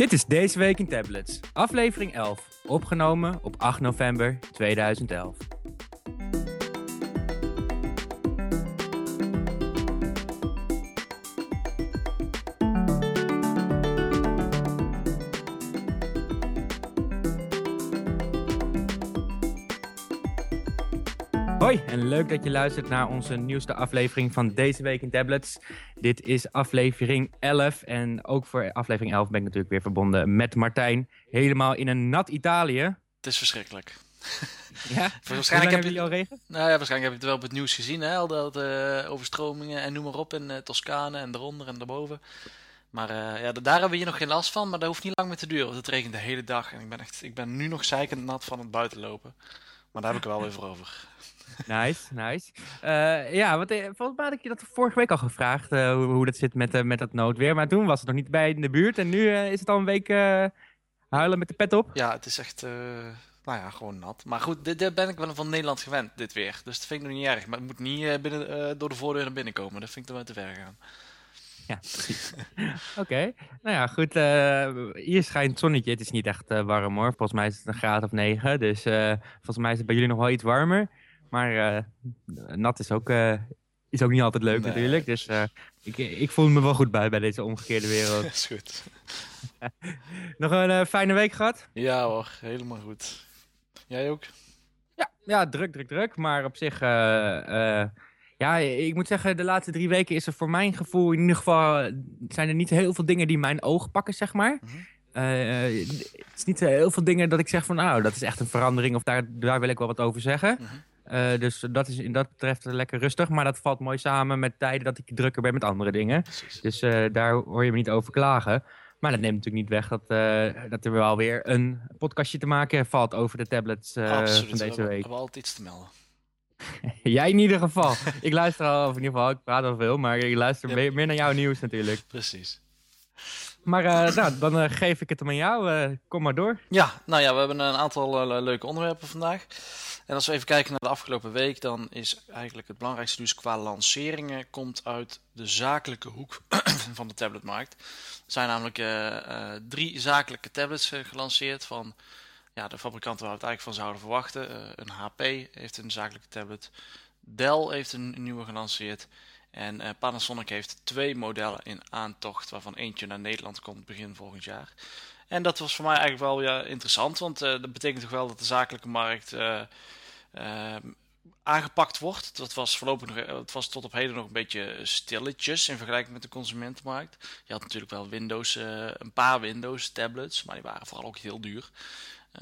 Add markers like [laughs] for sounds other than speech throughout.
Dit is Deze Week in Tablets, aflevering 11, opgenomen op 8 november 2011. Leuk dat je luistert naar onze nieuwste aflevering van deze week in Tablets. Dit is aflevering 11 en ook voor aflevering 11 ben ik natuurlijk weer verbonden met Martijn. Helemaal in een nat Italië. Het is verschrikkelijk. [laughs] Ja? waarschijnlijk heb je al regen? Nou ja, waarschijnlijk heb je het wel op het nieuws gezien, hè? Al dat uh, overstromingen en noem maar op in uh, Toscane en eronder en daarboven. Maar uh, ja, daar hebben we hier nog geen last van, maar dat hoeft niet lang meer te duren, want het regent de hele dag en ik ben, echt, ik ben nu nog zeikend nat van het buitenlopen. Maar daar heb ik er wel weer voor over. Nice, nice. Uh, ja, want, uh, volgens mij had ik je dat vorige week al gevraagd, uh, hoe, hoe, dat zit met, met dat noodweer. Maar toen was het nog niet bij in de buurt en nu is het al een week huilen met de pet op. Ja, het is echt, nou ja, gewoon nat. Maar goed, dit, dit, ben ik wel van Nederland gewend, dit weer. Dus dat vind ik nog niet erg. Maar het moet niet binnen, door de voordeur naar binnen komen. Dat vind ik dan wel te ver gaan. Ja, precies. [laughs] Oké. Okay. Nou ja, goed. hier schijnt het zonnetje. Het is niet echt warm hoor. Volgens mij is het een graad of negen. Dus volgens mij is het bij jullie nog wel iets warmer. Maar uh, nat is ook, uh, is ook niet altijd leuk nee. natuurlijk. Dus uh, ik, ik voel me wel goed bij bij deze omgekeerde wereld. [laughs] is goed. [laughs] Nog een fijne week gehad? Ja hoor, helemaal goed. Jij ook? Ja, ja druk, druk, druk. Maar op zich, ja, ik moet zeggen, de laatste drie weken is er voor mijn gevoel in ieder geval, zijn er niet heel veel dingen die mijn oog pakken, zeg maar. Mm -hmm. Uh, het is niet heel veel dingen dat ik zeg van nou, dat is echt een verandering of daar, daar wil ik wel wat over zeggen. Mm -hmm. Uh, dus dat is in dat betreft lekker rustig. Maar dat valt mooi samen met tijden dat ik drukker ben met andere dingen. Precies. Dus uh, daar hoor je me niet over klagen. Maar dat neemt natuurlijk niet weg dat, uh, dat er wel weer een podcastje te maken valt over de tablets Absoluut. van deze we, week. We hebben altijd iets te melden. [laughs] Jij in ieder geval. ik luister al, of in ieder geval, ik praat al veel, maar ik luister ja. meer, meer naar jouw nieuws natuurlijk. Precies. Maar nou, dan geef ik het hem aan jou. kom maar door. Ja, nou ja, we hebben een aantal leuke onderwerpen vandaag. En als we even kijken naar de afgelopen week, dan is eigenlijk het belangrijkste nieuws qua lanceringen komt uit de zakelijke hoek [clears throat] van de tabletmarkt. Er zijn namelijk uh, uh, drie zakelijke tablets uh, gelanceerd van ja, de fabrikanten waar we het eigenlijk van zouden verwachten. een HP heeft een zakelijke tablet, Dell heeft een nieuwe gelanceerd en Panasonic heeft twee modellen in aantocht, waarvan eentje naar Nederland komt begin volgend jaar. En dat was voor mij eigenlijk wel ja, interessant, want dat betekent toch wel dat de zakelijke markt aangepakt wordt. Dat was voorlopig nog, het was tot op heden nog een beetje stilletjes in vergelijking met de consumentenmarkt. Je had natuurlijk wel Windows, uh, een paar Windows tablets, maar die waren vooral ook heel duur.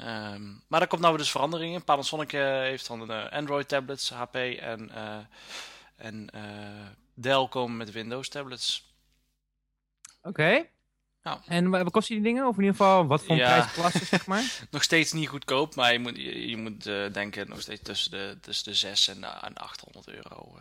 Um, maar daar komt nou dus verandering in. Panasonic uh, heeft dan Android tablets, HP en, en Dell komen met Windows tablets. Oké. Nou. En wat kosten die dingen? Of in ieder geval, wat voor ja. prijsklasse, zeg maar? [laughs] nog steeds niet goedkoop, maar je moet, je, je moet uh, denken nog steeds tussen de, tussen de 6 en, uh, en 800 euro.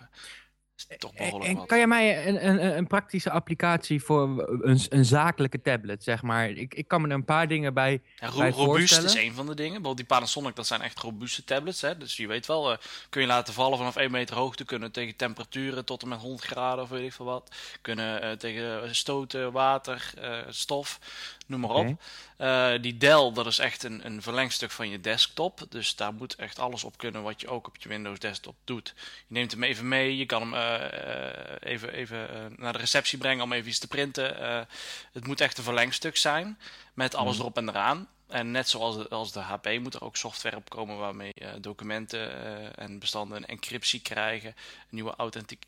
Uh, toch behoorlijk en wat. kan je mij een, een, een praktische applicatie voor een, een zakelijke tablet, zeg maar? Ik, ik kan me er een paar dingen bij, ja, bij Robuust is een van de dingen. Bijvoorbeeld die Panasonic, dat zijn echt robuuste tablets. Hè? Dus je weet wel, uh, kun je laten vallen vanaf 1 meter hoogte. Kunnen tegen temperaturen tot en met 100 graden of weet ik veel wat. Kunnen uh, tegen stoten, water, uh, stof, noem maar op. Okay. Uh, die Dell, dat is echt een, een verlengstuk van je desktop. Dus daar moet echt alles op kunnen wat je ook op je Windows desktop doet. Je neemt hem even mee, je kan hem uh, even, even uh, naar de receptie brengen om even iets te printen. het moet echt een verlengstuk zijn, met alles mm. erop en eraan. En net zoals de, als de HP moet er ook software op komen waarmee documenten en bestanden een encryptie krijgen. Een nieuwe authentic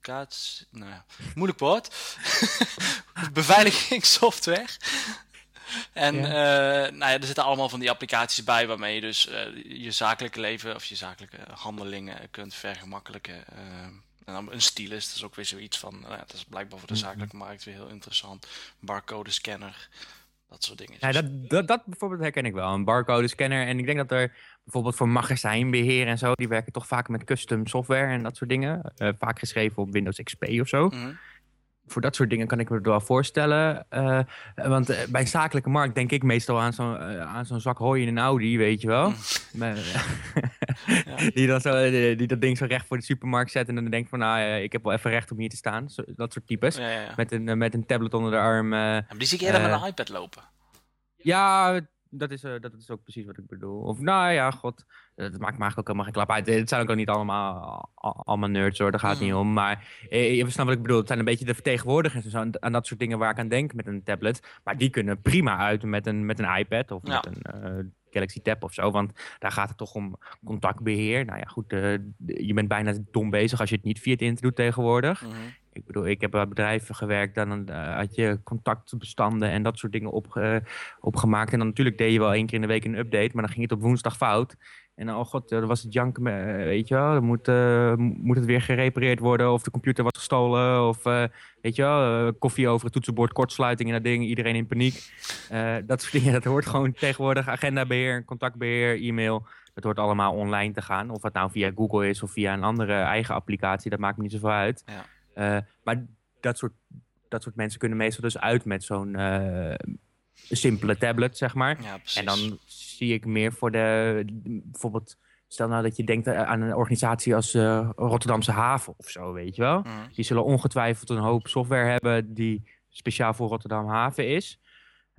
authenticatie nou ja, moeilijk woord. [laughs] Beveiligingssoftware. En ja. Uh, nou ja, er zitten allemaal van die applicaties bij waarmee je dus uh, je zakelijke leven of je zakelijke handelingen kunt vergemakkelijken. Uh, en dan een stylus, dat is ook weer zoiets van, nou ja, dat is blijkbaar voor de zakelijke markt weer heel interessant. Barcode scanner, dat soort dingen. Ja, dat, dat, dat bijvoorbeeld herken ik wel, een barcode scanner. En ik denk dat er bijvoorbeeld voor magazijnbeheer en zo, die werken toch vaak met custom software en dat soort dingen. Uh, vaak geschreven op Windows XP of zo. Mm -hmm. voor dat soort dingen kan ik me het wel voorstellen. Uh, want uh, bij een zakelijke markt denk ik meestal aan zo'n aan zo'n zak hooi in een Audi, weet je wel. [laughs] ja. [laughs] die, dan zo, die, die, dat ding zo recht voor de supermarkt zet en dan denkt van, nou, ik heb wel even recht om hier te staan. Zo, dat soort types. Ja, ja, met, een, met een tablet onder de arm. maar die zie ik eerder met een iPad lopen. Ja, dat is, uh, dat is ook precies wat ik bedoel. Of nou ja, god, dat maakt me eigenlijk ook helemaal geen klap uit. Het zijn ook niet allemaal, allemaal nerds hoor, daar gaat het niet om. Maar eh, je snapt wat ik bedoel. Het zijn een beetje de vertegenwoordigers en zo. En dat soort dingen waar ik aan denk met een tablet. Maar die kunnen prima uit met een, met een iPad of ja. met een uh, Galaxy Tab of zo. Want daar gaat het toch om contactbeheer. Nou ja, goed, uh, je bent bijna dom bezig als je het niet via het internet doet tegenwoordig. Mm -hmm. Ik bedoel, ik heb bij bedrijven gewerkt, dan uh, had je contactbestanden en dat soort dingen op, uh, opgemaakt. En dan natuurlijk deed je wel één keer in de week een update, maar dan ging het op woensdag fout. En dan, oh god, dan was het jank, weet je wel, dan moet, moet het weer gerepareerd worden of de computer was gestolen of, weet je wel, koffie over het toetsenbord, kortsluiting en dat ding, iedereen in paniek. dat soort [laughs] dingen, dat hoort gewoon tegenwoordig, agendabeheer, contactbeheer, e-mail. Het hoort allemaal online te gaan. Of het nou via Google is of via een andere eigen applicatie, dat maakt me niet zoveel uit. Ja. Uh, maar dat soort, dat soort mensen kunnen meestal dus uit met zo'n uh, simpele tablet, zeg maar. Ja, en dan zie ik meer voor de, bijvoorbeeld, stel nou dat je denkt aan een organisatie als uh, Rotterdamse Haven of zo, weet je wel. Mm. Die zullen ongetwijfeld een hoop software hebben die speciaal voor Rotterdam Haven is.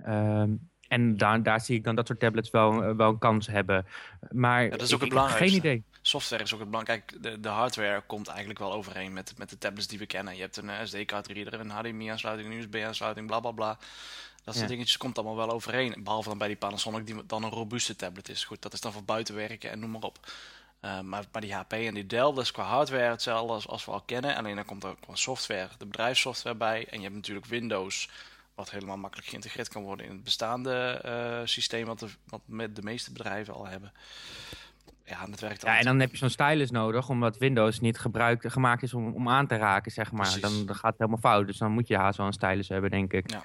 Um, en daar, daar zie ik dan dat soort tablets wel, wel een kans hebben. Maar ja, dat is ook ik, het belangrijkste. Geen idee. Software is ook het belangrijkste. De, de hardware komt eigenlijk wel overeen met, met de tablets die we kennen. Je hebt een SD-card reader, een HDMI-aansluiting, een USB-aansluiting, bla bla bla. Dat soort Ja. dingetjes komt allemaal wel overeen. Behalve dan bij die Panasonic, die dan een robuuste tablet is. Goed, dat is dan voor buiten werken en noem maar op. Uh, maar, maar die HP en die Dell, dat is qua hardware hetzelfde als, als we al kennen. Alleen dan komt er qua software, de bedrijfssoftware bij. En je hebt natuurlijk Windows, wat helemaal makkelijk geïntegreerd kan worden in het bestaande uh, systeem wat de, wat met de meeste bedrijven al hebben. Ja, en dat werkt Ja, en dan heb je zo'n stylus nodig, omdat Windows niet gebruikt, gemaakt is om, om aan te raken, zeg maar. Dan, dan gaat het helemaal fout. Dus dan moet je haast wel een stylus hebben, denk ik. Ja.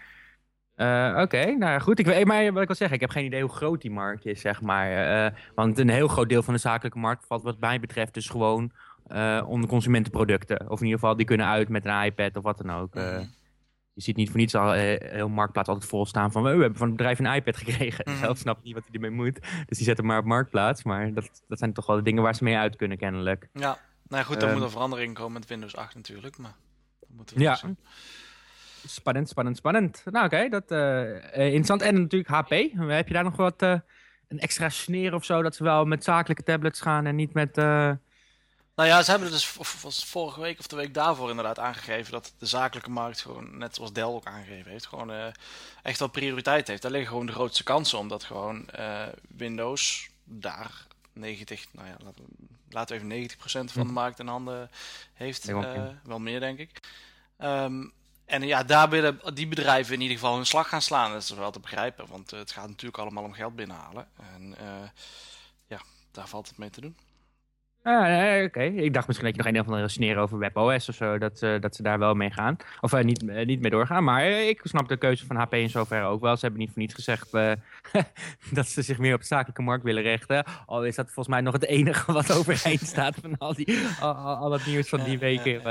Uh, Oké, okay, nou goed. Ik weet, maar wat ik wil zeggen, ik heb geen idee hoe groot die markt is, zeg maar. Uh, want een heel groot deel van de zakelijke markt valt wat mij betreft dus gewoon uh, onder consumentenproducten. Of in ieder geval, die kunnen uit met een iPad of wat dan ook. Mm -hmm. Je ziet niet voor niets al heel Marktplaats altijd vol staan van... we hebben van het bedrijf een iPad gekregen. Mhm. Mm. [laughs] Zelf snapt niet wat hij ermee moet. Dus die zetten maar op Marktplaats. Maar dat, dat zijn toch wel de dingen waar ze mee uit kunnen kennelijk. Ja, nou goed, dan Um, moet er verandering komen met Windows 8 natuurlijk. Maar dat moeten we Ja. zien. Spannend, spannend, spannend. Nou oké, dat uh, interessant. En natuurlijk HP. Heb je daar nog wat... Uh, een extra sneer of zo... dat ze wel met zakelijke tablets gaan en niet met... Nou ja, ze hebben dus vorige week of de week daarvoor inderdaad aangegeven dat de zakelijke markt gewoon, net zoals Dell ook aangegeven heeft, gewoon uh, echt wel prioriteit heeft. Daar liggen gewoon de grootste kansen, omdat gewoon uh, Windows daar 90, nou ja, laten we, laten we even 90% van de markt in handen heeft. Uh, wel meer, denk ik. Um, en ja, daar willen die bedrijven in ieder geval hun slag gaan slaan. Dat is wel te begrijpen, want het gaat natuurlijk allemaal om geld binnenhalen. En ja, daar valt het mee te doen. Ah, nee, oké. Okay. Ik dacht misschien dat je nog een of andere sneer over WebOS of zo, dat, uh, dat ze daar wel mee gaan. Of uh, niet, uh, niet mee doorgaan. Maar ik snap de keuze van HP in zoverre ook wel. Ze hebben niet voor niets gezegd [laughs] dat ze zich meer op de zakelijke markt willen richten. Al is dat volgens mij nog het enige wat overeind [laughs] staat van al, die, al, het nieuws van die weken.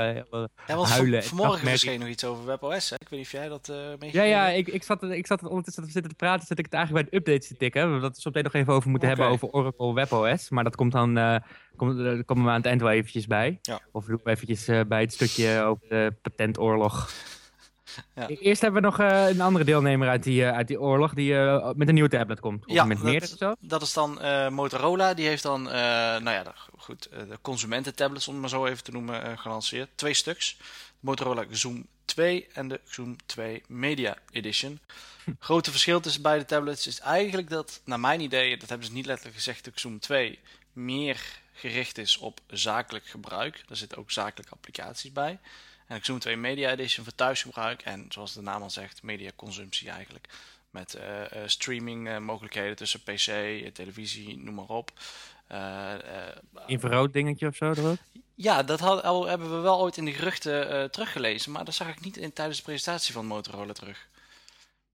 ja, huilen. Vanmorgen verscheen nog iets over WebOS. Hè? Ik weet niet of jij dat uh, Ja, ja, ik, ik, zat, ik zat ondertussen te zitten te praten, zit ik het eigenlijk bij de updates te tikken. We dat we zo meteen nog even over moeten okay. hebben over Oracle WebOS. Maar dat komt dan... Uh, Kom, daar komen we aan het eind wel eventjes bij. Ja. Of we doen eventjes uh, bij het stukje over de patentoorlog. Ja. Eerst hebben we nog uh, een andere deelnemer uit die, uh, uit die oorlog die met een nieuwe tablet komt. Of ja, met meer dat, zo? dat is dan Motorola. Die heeft dan, nou ja, de, goed, de consumententablets, om het maar zo even te noemen, gelanceerd. Twee stuks. De Motorola Zoom 2 en de Zoom 2 Media Edition. [laughs] Grote verschil tussen beide tablets is eigenlijk dat, naar mijn idee, dat hebben ze niet letterlijk gezegd, de Zoom 2 meer gericht is op zakelijk gebruik. Daar zitten ook zakelijke applicaties bij. En ik Zoom 2 Media Edition voor thuisgebruik en zoals de naam al zegt, mediaconsumptie eigenlijk. Met uh, uh, streaming uh, mogelijkheden tussen PC, televisie, noem maar op. Infrarood dingetje of zo erop? Ja, dat had, al, hebben we wel ooit in de geruchten teruggelezen, maar dat zag ik niet in, tijdens de presentatie van Motorola terug.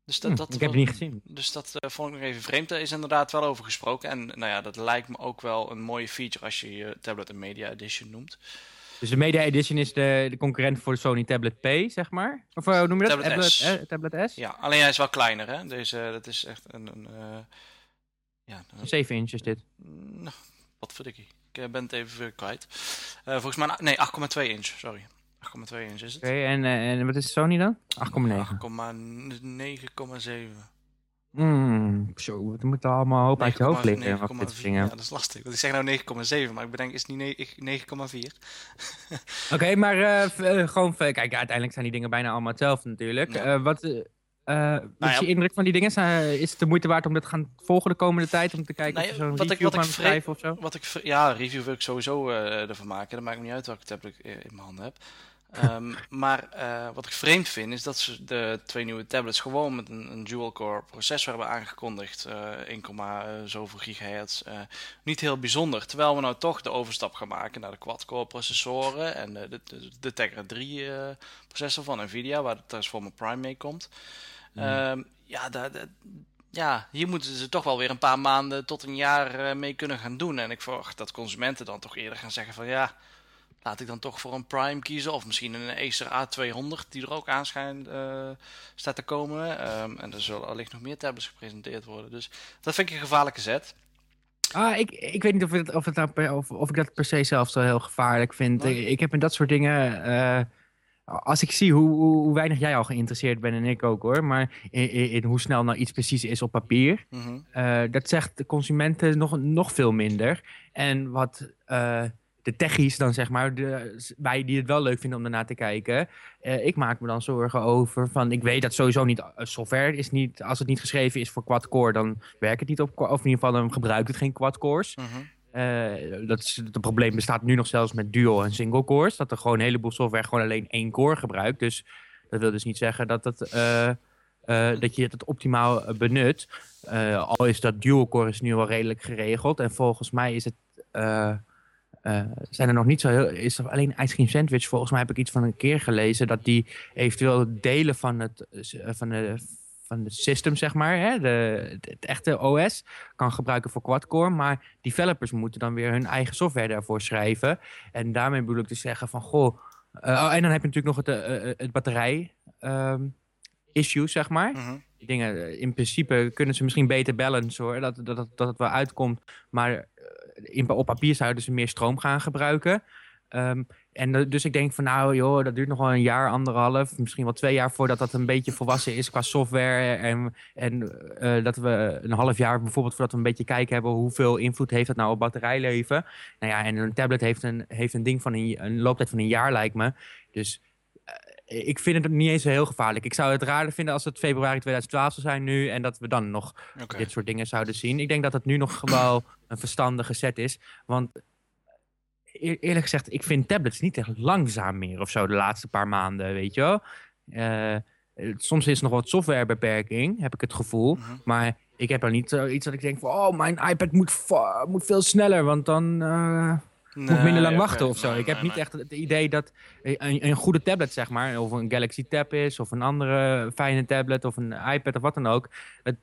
Dus dat, hm, dat ik heb het niet gezien. Dus dat uh, vond ik nog even vreemd. Daar is inderdaad wel over gesproken. En nou ja, dat lijkt me ook wel een mooie feature als je je tablet een Media Edition noemt. Dus de Media Edition is de, de concurrent voor de Sony Tablet P, zeg maar? Of hoe noem je dat? Tablet S. eh, tablet S? Ja, alleen hij is wel kleiner, hè? Deze, dat is echt een... een eh, ja, een- 7 inch is dit. nou, wat verdikkie. Ik eh, ben het even kwijt. Eh, volgens mij, nee, 8,2 inch, sorry. 8,2 inch is het. Oké, en, eh, en wat is Sony dan? 8,9. 8,9,7. Mm, zo, we moeten allemaal een hoop uit je hoofd liggen. Wat dit 9,4. dingen. Ja, dat is lastig. Want ik zeg nou 9,7, maar ik bedenk, is het niet ne- 9,4? [laughs] Oké, maar eh, eh, gewoon, kijk, uiteindelijk zijn die dingen bijna allemaal hetzelfde natuurlijk. Ja. Wat, wat Nou is ja. je indruk van die dingen? Zijn- is het de moeite waard om dit te gaan volgen de komende tijd? Om te kijken Nou of zo'n wat ik- review wat ik schrijven of zo? Wat ik, ja, review wil ik sowieso ervan maken. Dat maakt me niet uit welke tablet ik eh, in mijn handen heb. Ehm, maar eh, wat ik vreemd vind is dat ze de twee nieuwe tablets gewoon met een, een dual-core processor hebben aangekondigd. eh 1, eh, zoveel gigahertz. eh, niet heel bijzonder. Terwijl we nou toch de overstap gaan maken naar de quad-core processoren en de, de, de Tegra 3 eh, processor van Nvidia, waar de Transformer Prime mee komt. Ehm, ja, ja, hier moeten ze toch wel weer een paar maanden tot een jaar mee kunnen gaan doen. En ik verwacht dat consumenten dan toch eerder gaan zeggen van ja, laat ik dan toch voor een Prime kiezen. Of misschien een Acer A200 die er ook aan schijnt, eh, staat te komen. Ehm, en er zullen allicht nog meer tablets gepresenteerd worden. Dus dat vind ik een gevaarlijke zet. Ah, ik, ik weet niet of, het, of, het nou per- of, of ik dat per se zelf zo heel gevaarlijk vind. Nee. Ik, ik heb in dat soort dingen... eh, als ik zie hoe, hoe, weinig jij al geïnteresseerd bent, en ik ook hoor... maar in, in, hoe snel nou iets precies is op papier... Mhm. Eh, dat zegt de consumenten nog, nog veel minder. En wat de techies dan zeg maar, de, wij die het wel leuk vinden om ernaar te kijken. eh, ik maak me dan zorgen over van, ik weet dat sowieso niet, eh, software is niet, als het niet geschreven is voor quad-core, dan werkt het niet op, of in ieder geval dan gebruikt het geen quad-cores. Mhm. Eh, dat is, het probleem bestaat nu nog zelfs met dual en single cores. Dat er gewoon een heleboel software gewoon alleen één core gebruikt. Dus dat wil dus niet zeggen dat, het, eh, eh, dat je het optimaal benut. Al is dat dual core is nu wel redelijk geregeld. En volgens mij is het... eh, eh, zijn er nog niet zo heel... Is er alleen Ice Cream Sandwich? Volgens mij heb ik iets van een keer gelezen... dat die eventueel delen van het... eh, van de, van de system, zeg maar, hè, de, het, echte OS, kan gebruiken voor quad-core. Maar developers moeten dan weer hun eigen software daarvoor schrijven. En daarmee bedoel ik te zeggen van, goh... eh, oh, en dan heb je natuurlijk nog het, eh, eh, het batterij ehm, issue, zeg maar. Mhm. Die dingen, eh, in principe kunnen ze misschien beter balancen hoor, dat, dat, dat, dat het wel uitkomt. Maar eh, in, op papier zouden ze meer stroom gaan gebruiken. Ehm, en eh, dus ik denk van nou joh, dat duurt nog wel een jaar, anderhalf, misschien wel twee jaar voordat dat een beetje volwassen is qua software. En, en eh, dat we een half jaar bijvoorbeeld voordat we een beetje kijken hebben hoeveel invloed heeft dat nou op batterijleven. Nou ja, en een tablet heeft een, heeft een ding van een, een looptijd van een jaar lijkt me. Dus eh, ik vind het niet eens heel gevaarlijk. Ik zou het raarder vinden als het februari 2012 zou zijn nu en dat we dan nog dit soort dingen zouden zien. Ik denk dat het nu nog wel een verstandige set is. Want eer- eerlijk gezegd, ik vind tablets niet echt langzaam meer of zo de laatste paar maanden, weet je wel. Eh, eh, soms is er nog wat softwarebeperking, heb ik het gevoel. Mhm. Maar ik heb er niet zoiets dat ik denk van, oh, mijn iPad moet, moet veel sneller, want dan eh, moet ik minder lang wachten of zo. Nee, ik heb nee, niet nee. echt het idee dat een, een goede tablet, zeg maar, of een Galaxy Tab is, of een andere fijne tablet, of een iPad of wat dan ook. Het,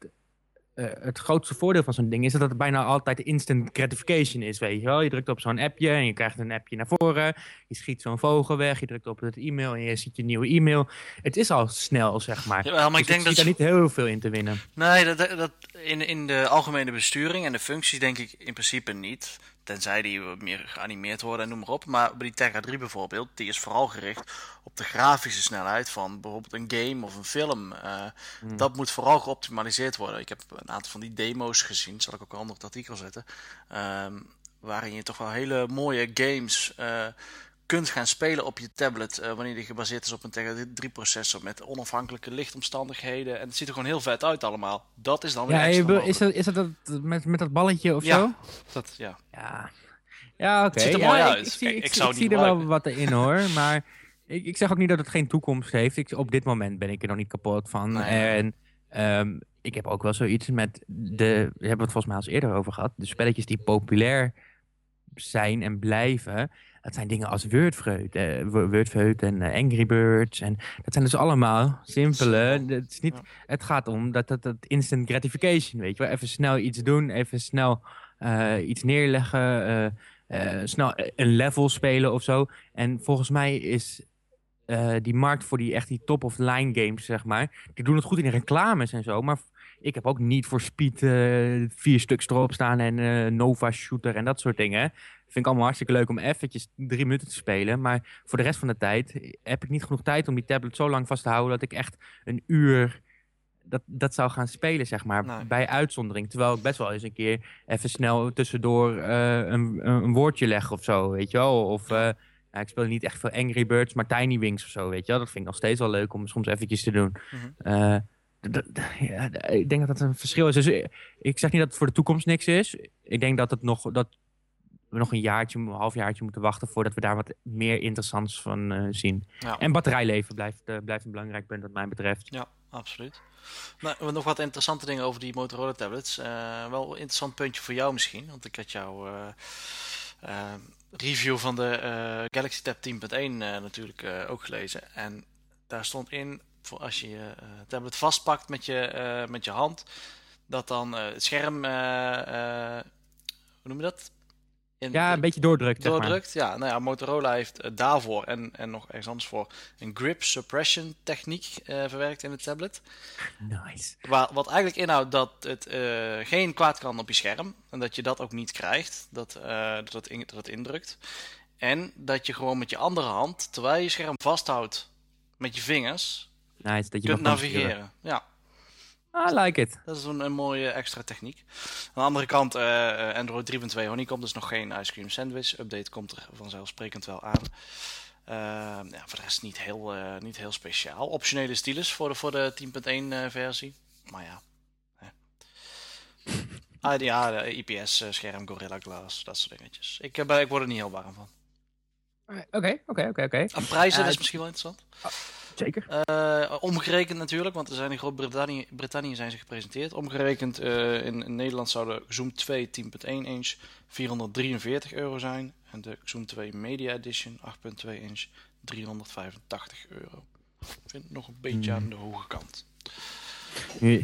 eh, het grootste voordeel van zo'n ding is dat het bijna altijd instant gratification is, weet je wel. Je drukt op zo'n appje en je krijgt een appje naar voren. Je schiet zo'n vogel weg, je drukt op het e-mail en je ziet je nieuwe e-mail. Het is al snel, zeg maar. Jawel, maar ik Dus denk dat daar niet heel veel in te winnen. Nee, dat, dat- in, in de algemene besturing en de functies denk ik in principe niet. Tenzij die wat meer geanimeerd worden en noem maar op. Maar bij die Tegra 3 bijvoorbeeld, die is vooral gericht op de grafische snelheid van bijvoorbeeld een game of een film. Eh, Dat moet vooral geoptimaliseerd worden. Ik heb een aantal van die demo's gezien, zal ik ook wel onder het artikel zetten. ehm, waarin je toch wel hele mooie games eh, kunt gaan spelen op je tablet. eh, wanneer die gebaseerd is op een Tegra 3 processor met onafhankelijke lichtomstandigheden. En het ziet er gewoon heel vet uit allemaal. Dat is dan weer Ja, extra is dat, is dat, dat met, met dat balletje of Ja. zo? Dat, ja. Ja, ja oké. ziet er mooi ik- uit. Ik, zie, Kijk, ik, ik zie- zou ik het zie niet er wel wat in hoor, [laughs] maar ik, ik zeg ook niet dat het geen toekomst heeft. Ik, op dit moment ben ik er nog niet kapot van. Nee. En ehm, ik heb ook wel zoiets met de, we hebben het volgens mij al eens eerder over gehad, de spelletjes die populair zijn en blijven. Dat zijn dingen als Wordfeud, eh, Wo- Wordfeud en eh, Angry Birds. En dat zijn dus allemaal simpele. Simpel. Het, is niet, Ja. het gaat om dat, dat, dat instant gratification, weet je wel. Even snel iets doen, even snel eh, iets neerleggen. snel een level spelen of zo. En volgens mij is die markt voor die echt die top-of-line games, zeg maar, die doen het goed in de reclames en zo. Maar ik heb ook niet voor Speed vier stuks erop staan en Nova Shooter en dat soort dingen. Vind ik allemaal hartstikke leuk om eventjes drie minuten te spelen. Maar voor de rest van de tijd heb ik niet genoeg tijd om die tablet zo lang vast te houden dat ik echt een uur dat, dat zou gaan spelen, zeg maar, Nee. bij uitzondering. Terwijl ik best wel eens een keer even snel tussendoor eh, een, een, woordje leg of zo, weet je wel. Of eh, ik speel niet echt veel Angry Birds, maar Tiny Wings of zo, weet je wel. Dat vind ik nog steeds wel leuk om soms eventjes te doen. Mhm. Eh, ja, ik denk dat dat een verschil is. Dus ik zeg niet dat het voor de toekomst niks is. Ik denk dat, het nog, dat we nog een jaartje, een halfjaartje moeten wachten voordat we daar wat meer interessants van eh, zien. Ja. En batterijleven blijft, eh, blijft een belangrijk punt wat mij betreft. Ja, absoluut. Nou, nog wat interessante dingen over die Motorola tablets. Wel een interessant puntje voor jou misschien. Want ik had jouw review van de Galaxy Tab 10.1 eh, natuurlijk ook gelezen. En daar stond in, voor als je je tablet vastpakt met je, met je hand, dat dan het scherm, hoe noem je dat? In, Ja, een beetje doordrukt, zeg maar. doordrukt. Ja, nou ja, Motorola heeft eh, daarvoor en, en nog ergens anders voor een grip suppression techniek eh, verwerkt in de tablet. Nice. Waar, wat eigenlijk inhoudt dat het eh, geen kwaad kan op je scherm. En dat je dat ook niet krijgt. Dat, eh, dat, het, in, dat het indrukt. En dat je gewoon met je andere hand, terwijl je scherm vasthoudt met je vingers, Nice, dat je kunt navigeren. Ja, I like it. dat is een, een mooie extra techniek. Aan de andere kant, eh, eh, Android 3.2 Honeycomb, dus nog geen ice cream sandwich. Update komt er vanzelfsprekend wel aan. Eh, ja, voor de rest niet heel, niet heel speciaal. Optionele stylus voor de, voor de 10.1 eh, versie. Maar ja. hè. Ah, ja, IPS-scherm, Gorilla Glass, dat soort dingetjes. Ik, ik word er niet heel warm van. Oké, oké, oké, oké. Ah, prijzen, dat is misschien wel interessant. Zeker. Eh, omgerekend natuurlijk, want er zijn in Groot-Brittannië Brittannië zijn ze gepresenteerd. Omgerekend eh, in, in Nederland zou de Zoom 2 10.1 inch 443 euro zijn. En de Zoom 2 Media Edition 8.2 inch 385 euro. Ik vind het nog een beetje Hmm. aan de hoge kant.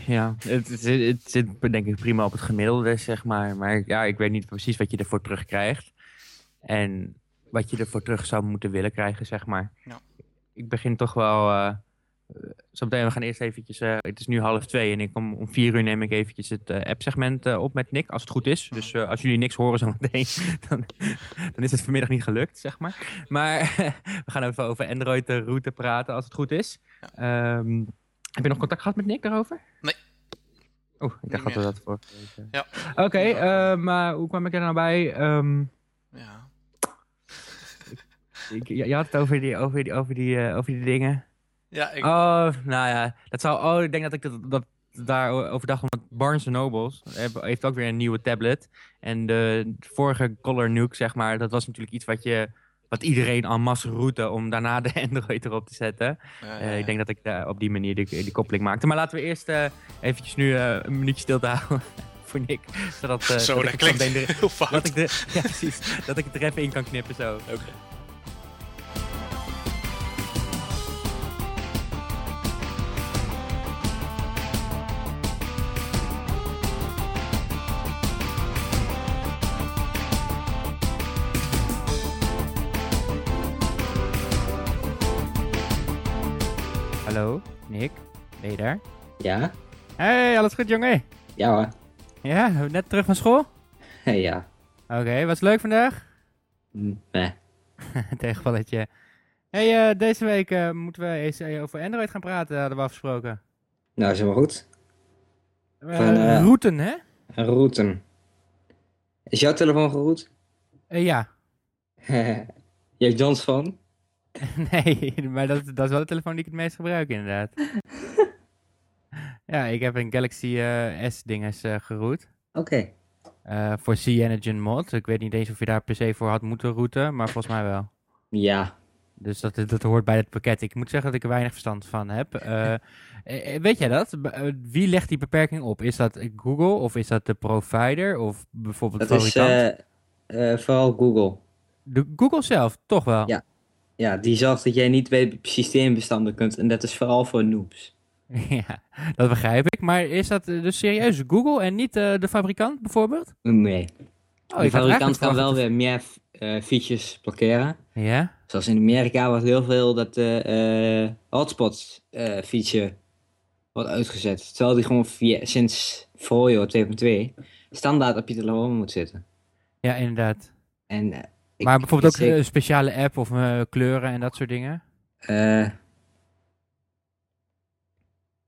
Ja, het, het zit denk ik prima op het gemiddelde, zeg maar. Maar ja, ik weet niet precies wat je ervoor terugkrijgt. En wat je ervoor terug zou moeten willen krijgen, zeg maar. Ja. Ik begin toch wel... zo meteen, we gaan eerst eventjes... eh, het is nu half twee en ik om, om vier uur neem ik eventjes het app-segment op met Nick, als het goed is. Dus als jullie niks horen zo meteen, [laughs] dan, dan is het vanmiddag niet gelukt, zeg maar. Maar [laughs] we gaan even over Android-route praten, als het goed is. Ehm, heb je nog contact gehad met Nick daarover? Nee. Oh, ik dacht dat we dat voor. Ja. Oké, maar hoe kwam ik er nou bij? Ehm, Ja. Ik- je, je had het over die, over die, over die, eh, over die dingen. Ja, ik, Oh, nou ja, dat zou. Oh, ik denk dat ik dat, dat daar over dacht, omdat Barnes Nobles heeft ook weer een nieuwe tablet. En de vorige Color Nuke, zeg maar, dat was natuurlijk iets wat je. Wat iedereen en masse route om daarna de [laughs] Android erop te zetten. eh, ik denk dat ik daar op die manier die, die koppeling maakte. Maar laten we eerst eh, eventjes nu een minuutje stilte [laughs] houden voor Nick. Zodat, zo, dat dat ik klinkt er- heel fout. dat ik, de, [laughs] ja, precies, dat ik het er even in kan knippen zo. Oké. Ja? Hey, alles goed jongen? Ja hoor. Ja, net terug van school? [laughs] ja. Oké, was leuk vandaag? Mm, Nee. [laughs] Tegenvalletje. Hey, eh, deze week eh, moeten we eens eh, over Android gaan praten, hadden we afgesproken. Nou, is helemaal goed. Eh, Van, routen, hè? Routen. Is jouw telefoon geroet? Ja. [laughs] Je hebt Johns phone? nee, maar dat, dat is wel de telefoon die ik het meest gebruik, inderdaad. Ja, ik heb een Galaxy eh, S-dinges eh geroet. Oké. Eh, voor C-Engine mod. Ik weet niet eens of je daar per se voor had moeten routen, maar volgens mij wel. Ja. Dus dat, dat hoort bij het pakket. Ik moet zeggen dat ik er weinig verstand van heb. [laughs] Weet jij dat? Wie legt die beperking op? Is dat Google of is dat de provider of bijvoorbeeld de Dat is fabrikant? eh, vooral Google. De Google zelf, toch wel? Ja. Ja, die zorgt dat jij niet weet systeembestanden kunt. En dat is vooral voor noobs. [laughs] Ja, dat begrijp ik. Maar is dat eh, dus serieus Google en niet eh, de fabrikant bijvoorbeeld? Nee. Oh, de fabrikant kan wel weer meer eh, features blokkeren. Ja? Zoals in Amerika wordt heel veel dat de eh hotspot eh, feature wordt uitgezet. Terwijl die gewoon via, sinds voorjaar 2.2 standaard op je telefoon moet zitten. Ja, inderdaad. En, maar bijvoorbeeld ook een speciale app of kleuren en dat soort dingen. eh,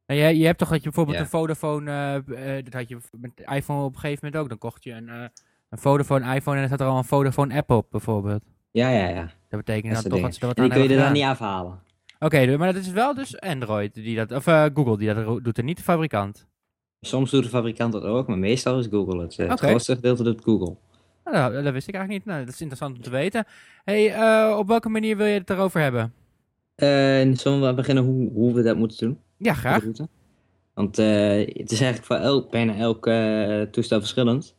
Nou, je, je hebt toch dat je bijvoorbeeld Ja. een Vodafone, eh, eh, dat had je met iPhone op een gegeven moment ook. Dan kocht je een, eh, een Vodafone iPhone en er zat er al een Vodafone app op bijvoorbeeld. ja, ja, ja. Dat betekent Dat toch dat ze er wat En die aan kun je er dan niet afhalen. Oké, maar dat is wel dus Android die dat, of Google die dat doet en niet de fabrikant. Soms doet de fabrikant dat ook, maar meestal is Google het. Het grootste gedeelte doet Google. Nou, dat, dat wist ik eigenlijk niet. Nou, dat is interessant om te weten. hey, op welke manier wil je het erover hebben? Zullen we beginnen hoe, hoe we dat moeten doen? Ja, graag. Want eh, het is eigenlijk voor elk, bijna elk eh, toestel verschillend.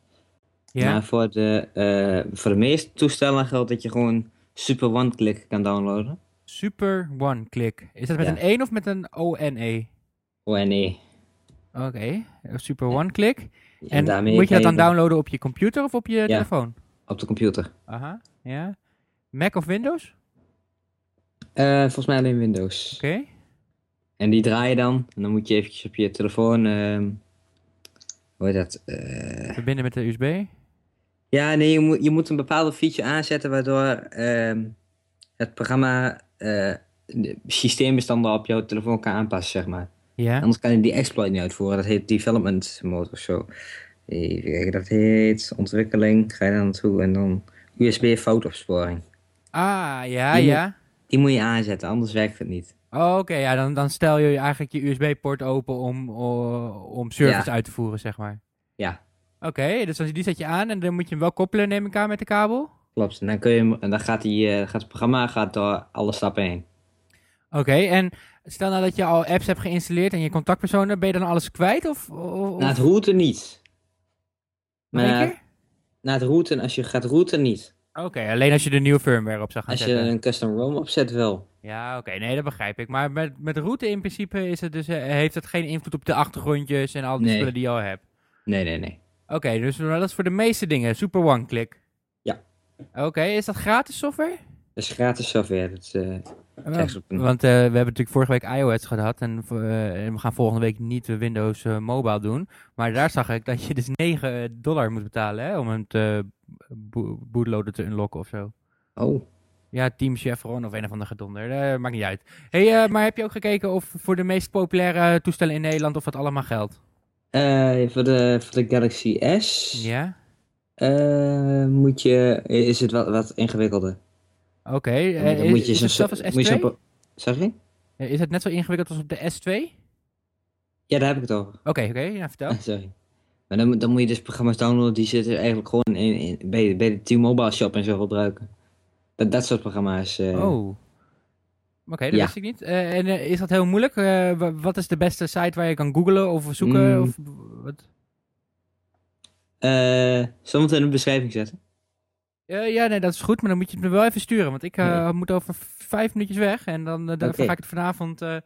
Ja. Maar voor de, eh, voor de meeste toestellen geldt dat je gewoon Super One-Click kan downloaden. Super One Click. Is dat met Ja. een 1 of met een O-N-E? Nee. Oké, Super One Click. En, En daarmee moet je dat dan downloaden op je computer of op je telefoon? Op de computer. Aha, ja. Mac of Windows? Volgens mij alleen Windows. Oké. En die draai je dan. En dan moet je eventjes op je telefoon... ehm, hoe heet dat? Eh, Verbinden met de USB? Ja, nee, je moet, je moet een bepaalde feature aanzetten waardoor ehm, het programma eh, de systeembestanden op jouw telefoon kan aanpassen, zeg maar. Ja. Anders kan je die exploit niet uitvoeren. Dat heet development mode of zo. Even kijken, dat heet ontwikkeling. Ga je daar naartoe en dan USB foutopsporing. Ah, ja, Die moet- ja. Die moet je aanzetten, anders werkt het niet. Oh, Oké, ja, dan, dan stel je eigenlijk je USB-poort open om, om service Ja. uit te voeren, zeg maar. Ja, Oké, dus als- die zet je aan en dan moet je hem wel koppelen, neem ik aan, met de kabel? klopt. En dan, kun je, hem- en dan gaat, die, eh, gaat het programma gaat door alle stappen heen. Oké, en stel nou dat je al apps hebt geïnstalleerd en je contactpersonen, ben je dan alles kwijt? Of, of, Na het routen niet. Maar na het routen, als je gaat routen niet. Oké, alleen als je de nieuwe firmware op zou gaan Als je zetten. een custom ROM opzet wel. Ja, oké, nee, dat begrijp ik. Maar met, met route in principe is het dus, eh, heeft het geen invloed op de achtergrondjes en al die Nee. spullen die je al hebt. Nee, nee, nee. Oké, dus dat is voor de meeste dingen. Super One Click. Ja. Oké, is dat gratis software? Dat is gratis software. Dat, eh, op een- Want eh, we hebben natuurlijk vorige week iOS gehad en, we gaan volgende week niet de Windows Mobile doen. Maar daar zag ik dat je dus [laughs] 9 dollar moet betalen hè, om hem te bo- bootloaden te unlocken of zo. oh, Ja, Team Chevron of een of andere gedonder. eh, maakt niet uit. hey, eh, maar heb je ook gekeken of voor de meest populaire toestellen in Nederland of dat allemaal geldt? Eh, voor, de, voor de Galaxy S Ja? moet je, is het wat, wat ingewikkelder. Oké. Dan moet je is als S2? moet je? Eh, Is het net zo ingewikkeld als op de S2? Ja, daar heb ik het over. Oké, oké. Ja, vertel. Sorry. Maar dan, moet- dan moet je dus programma's downloaden die zitten eigenlijk gewoon in, in, bij, bij de T-Mobile shop en zo gebruiken. Dat, dat soort programma's. eh, Oh. Oké, dat Ja. wist ik niet. Eh, en eh, is dat heel moeilijk? Wa- wat is de beste site waar je kan googlen of zoeken? Mm. Of, wat? eh, in de beschrijving zetten? Ja, nee, dat is goed, maar dan moet je het me wel even sturen. Want ik Ja. moet over vijf minuutjes weg. En dan, ga ik het vanavond Ja,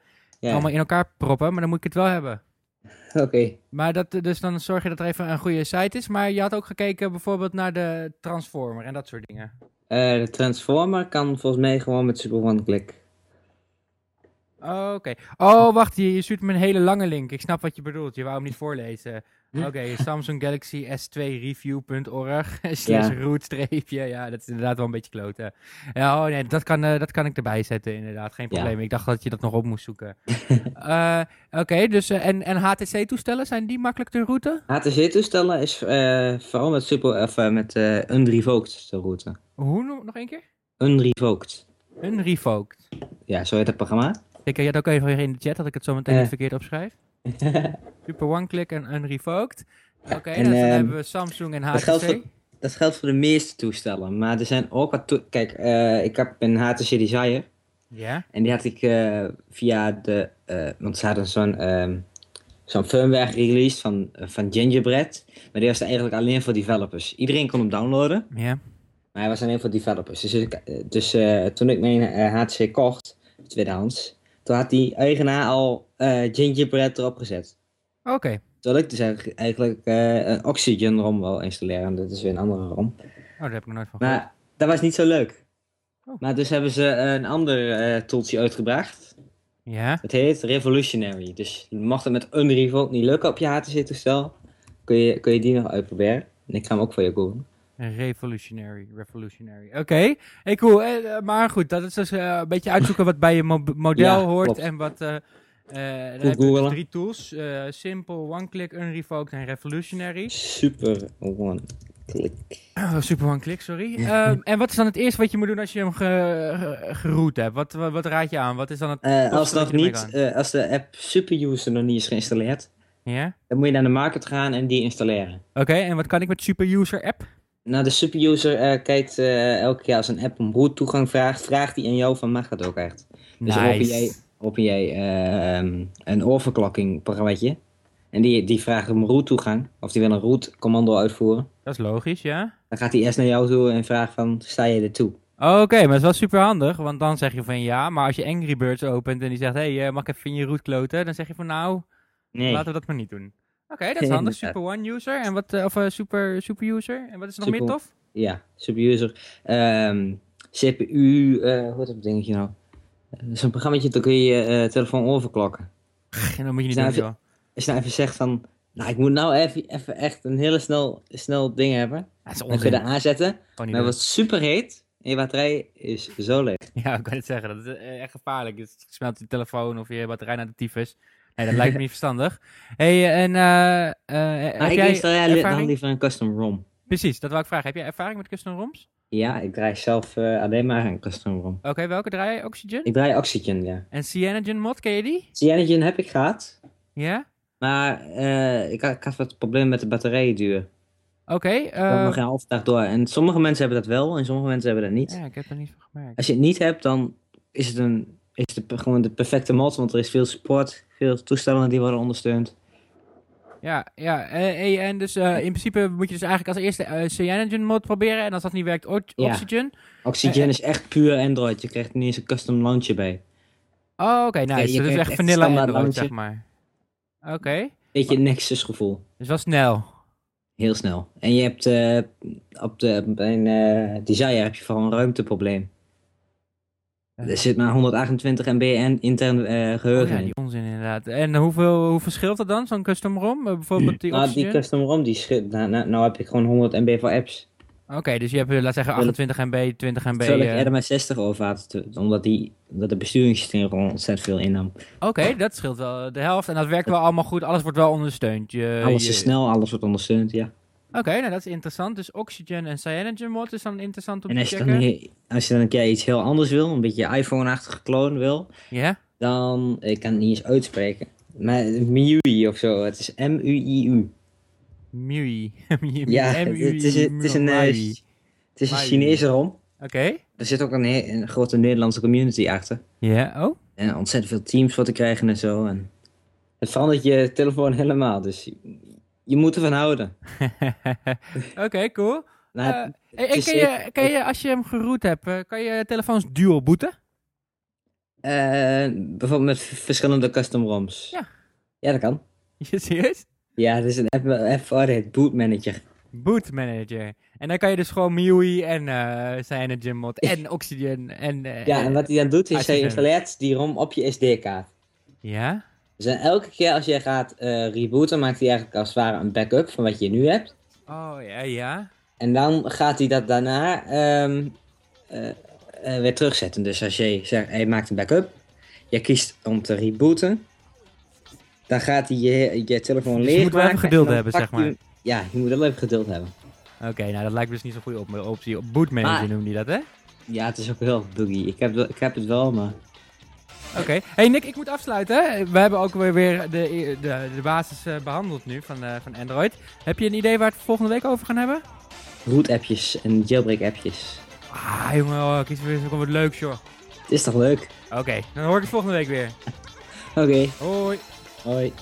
allemaal in elkaar proppen. Maar dan moet ik het wel hebben. [laughs] oké. Maar dat, dus dan zorg je dat er even een goede site is. Maar je had ook gekeken bijvoorbeeld naar de Transformer en dat soort dingen. Eh, de Transformer kan volgens mij gewoon met Super One Click. Oké. Oh, wacht, je, je stuurt me een hele lange link. Ik snap wat je bedoelt. Je wou hem niet voorlezen. Hm? Oké, Samsung Galaxy S2 review.org [laughs] slash root streepje. Ja, dat is inderdaad wel een beetje kloten. Ja, oh nee, dat kan, eh, dat kan ik erbij zetten inderdaad. Geen Ja. probleem. Ik dacht dat je dat nog op moest zoeken. [laughs] Eh, Oké, dus eh, en, en HTC-toestellen, zijn die makkelijk te routen? HTC-toestellen is vooral met, super, of, met unrevoked te routen. Hoe no- nog één keer? Unrevoked. Een revoked. Ja, zo heet het programma. Ik had ook even in de chat dat ik het zo meteen verkeerd opschrijf. [laughs] Super One-Click en Unrevoked. Oké, en, dus dan ehm, hebben we Samsung en dat geldt HTC. voor- Dat geldt voor de meeste toestellen. Maar er zijn ook wat... Kijk, eh, ik heb een HTC Desire. Ja. En die had ik eh, via de... eh, want ze hadden zo'n ehm, zo'n firmware released van, van Gingerbread. Maar die was eigenlijk alleen voor developers. Iedereen kon hem downloaden. Ja. Maar hij was alleen voor developers. Dus, ik, dus toen ik mijn HTC kocht, tweedehands, toen had die eigenaar al eh, Gingerbread erop gezet. Oké. zal ik dus eigenlijk, eh, een Oxygen ROM wel installeren. Dat is weer een andere ROM. Oh, daar heb ik nog nooit van gehoord. Maar dat was niet zo leuk. Oh. Maar dus hebben ze een ander toeltje uitgebracht. Ja? Het heet Revolutionary. Dus mocht het met Unreal niet lukken op je HTC-toestel, kun je, kun je die nog uitproberen. En ik ga hem ook voor je googlen. Revolutionary, revolutionary. Oké, hey, cool. Eh, eh, maar goed, dat is dus eh, een beetje uitzoeken wat bij je mo- model [laughs] Ja, hoort klopt. en wat... eh eh dan dus drie tools. eh, Simple, One-Click, Unrevoked en Revolutionary. Super one click. Oh, super One-Click, sorry. Ehm, en wat is dan het eerste wat je moet doen als je hem ge- ge- geroot hebt? Wat, wat, wat raad je aan? Wat is dan het... Als, ermee niet, als de app Superuser nog niet is geïnstalleerd, Ja? dan moet je naar de market gaan en die installeren. Oké, en wat kan ik met Super User app? Nou, de superuser eh, kijkt eh, elke keer als een app om root toegang vraagt, vraagt hij aan jou van mag dat ook echt. Dus dan open jij, open jij eh, ehm, een overclocking programmaatje en die, die vraagt om root toegang, of die wil een root commando uitvoeren. Dat is logisch, ja. Dan gaat hij eerst naar jou toe en vraagt van, sta je er toe? Oké, maar dat is wel super handig, want dan zeg je van ja, maar als je Angry Birds opent en die zegt, hé, hey, eh, mag ik even in je root kloten? Dan zeg je van nou, Nee, laten we dat maar niet doen. Oké, dat is handig. Super One User en wat, eh, of eh, super, super User. En wat is er nog meer Super- tof? ja, superuser. Ehm, CPU, eh hoe heet dat dingetje nou? Dat is een programmaatje, dan kun je je telefoon overklokken. En dan moet je niet Nou, doen, even-. Als je nou even zegt van, nou ik moet nou even, even echt een hele snel, snel ding hebben. Dat is Dan kun je dat onzin. aanzetten. Maar wat super heet en je batterij is zo leeg. Ja, ik kan het zeggen. Dat is echt gevaarlijk. Het smelt je telefoon of je batterij naar de tyfus. Nee, dat lijkt me niet verstandig. hey, en eh heb Maar ik jij installeer dan ervaring? liever een custom ROM. Precies, dat wou ik vragen. Heb jij ervaring met custom ROMs? Ja, ik draai zelf alleen maar een custom ROM. Oké, welke draai je? Oxygen? Ik draai Oxygen, ja. En Cyanogen mod, ken je die? Cyanogen heb ik gehad, Ja? maar eh, ik, had, ik had wat problemen met de batterijduur. Oké. Had eh, nog geen halve dag door. En sommige mensen hebben dat wel en sommige mensen hebben dat niet. ja, ik heb er niet van gemerkt. Als je het niet hebt, dan is het, een, is het gewoon de perfecte mod, want er is veel support, veel toestellen die worden ondersteund. Ja, ja. eh, hey, en dus eh, in principe moet je dus eigenlijk als eerste eh Cyanogen mod proberen. En als dat niet werkt, o- Ja. Oxygen. Oxygen Eh, is echt puur Android. Je krijgt niet eens een custom launcher bij. Oh, oké, nice. je dat is echt vanilla Android, launcher. zeg maar. Oké. Beetje Nexus gevoel. Dus wel snel. Heel snel. En je hebt eh, op de, bij een eh, Desire heb je vooral een ruimteprobleem. Ja. Er zit maar 128 MB en intern Oh, geheugen ja, in. die onzin inderdaad. En hoeveel, hoe verschilt dat dan, zo'n custom ROM? Eh, bijvoorbeeld die Nou, die custom ROM, die nou, nou, nou heb ik gewoon 100 MB voor apps. Oké, dus je hebt, eh, laat zeggen, 28 MB, 20 MB. Terwijl ik eerder maar 60 over had, omdat, die, omdat het besturingssysteem gewoon ontzettend veel innam. Oké, dat scheelt wel de helft. En dat werkt wel allemaal goed. Alles wordt wel ondersteund. Je, Alles je- is snel, alles wordt ondersteund, ja. Oké, nou dat is interessant. Dus Oxygen en Cyanogen mod is dan interessant om En te checken. he- als je dan een keer iets heel anders wil, een beetje iPhone-achtige kloon wil, Ja? dan, ik kan het niet eens uitspreken, maar MIUI of zo, het is M-U-I-U. MUI. [laughs] Ja, het, is, het is een, eh, het is een MIUI. Chinese ROM. Oké. Er zit ook een grote Nederlandse community achter. Ja, oh. En ontzettend veel teams voor te krijgen en zo. En het verandert je telefoon helemaal, dus je, moet ervan houden. [laughs] Oké, cool. Nou, Eh, kan, je, kan je, als je hem geroot hebt, eh, kan je telefoons dual booten? eh, bijvoorbeeld met verschillende custom ROMs. Ja. Ja, dat kan. [laughs] Je serieus? Ja, er is een app, app heet Boot Manager. Boot Manager. En dan kan je dus gewoon MIUI en eh Cyanogen mod en Oxygen en... Ja, en wat hij dan doet, is hij installeert die ROM op je SD-kaart. Ja? Dus elke keer als je gaat eh, rebooten, maakt hij eigenlijk als het ware een backup van wat je nu hebt. Oh, ja, ja. En dan gaat hij dat daarna ehm, eh, eh, weer terugzetten. Dus als je zegt, hij maakt een backup, je kiest om te rebooten, dan gaat hij je, je telefoon Dus je moet wel even en geduld hebben, zeg maar. Ja, je moet wel even geduld hebben. Oké, nou dat lijkt me dus niet zo'n goede op optie. Boot Manager noemen die dat, hè? Ja, het is ook heel buggy. Ik heb, ik heb het wel, maar... Oké. Hey Nick, ik moet afsluiten. We hebben ook weer, weer de, de, de basis eh, behandeld nu van, eh, van Android. Heb je een idee waar we het volgende week over gaan hebben? Root-appjes en jailbreak-appjes. Ah, jongen, oh, kies weer eens wat leuks, joh. Het is toch leuk? Oké, dan hoor ik het volgende week weer. [laughs] Oké, Hoi. hoi.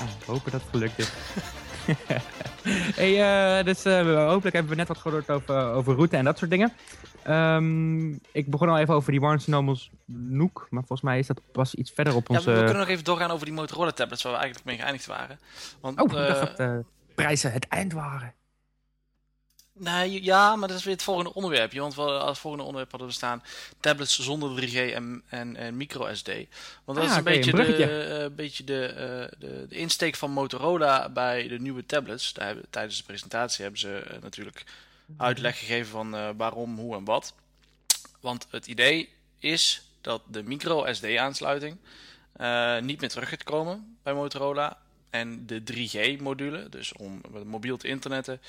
Oh, hopen dat het gelukt is. [laughs] hey, dus hopelijk hebben we net wat gehoord over, over route en dat soort dingen. Um, ik begon al even over die Barnes Nobles Nook, maar volgens mij is dat pas iets verder op onze... Ja, we kunnen nog even doorgaan over die Motorola tablets waar we eigenlijk mee geëindigd waren. Want, oh, uh, dat prijzen het eind waren. Nee, ja, maar dat is weer het volgende onderwerpje. Want we, als volgende onderwerp hadden we staan tablets zonder 3G en, en, en micro SD. Want dat is ah, een, beetje, de, uh, beetje de, uh, de, de, insteek van Motorola bij de nieuwe tablets. Daar hebben, tijdens de presentatie hebben ze uh, natuurlijk uitleg gegeven van waarom, hoe en wat. Want het idee is dat de micro SD-aansluiting niet meer terug gaat komen bij Motorola. En de 3G-module, dus om mobiel te internetten,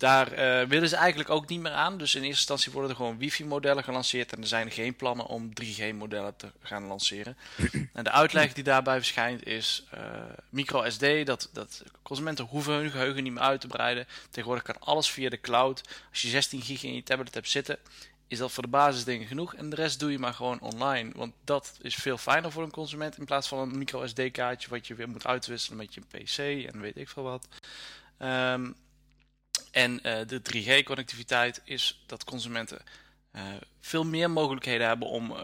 daar uh, willen ze eigenlijk ook niet meer aan. Dus in eerste instantie worden er gewoon wifi-modellen gelanceerd. En er zijn geen plannen om 3G-modellen te gaan lanceren. [clears throat] en de uitleg die daarbij verschijnt is uh, micro SD. Dat, dat consumenten hoeven hun geheugen niet meer uit te breiden. Tegenwoordig kan alles via de cloud. Als je 16 gig in je tablet hebt zitten, is dat voor de basisdingen genoeg. En de rest doe je maar gewoon online. Want dat is veel fijner voor een consument. In plaats van een micro SD-kaartje wat je weer moet uitwisselen met je PC en weet ik veel wat. Um, en uh, de 3G-connectiviteit is dat consumenten uh, veel meer mogelijkheden hebben om uh,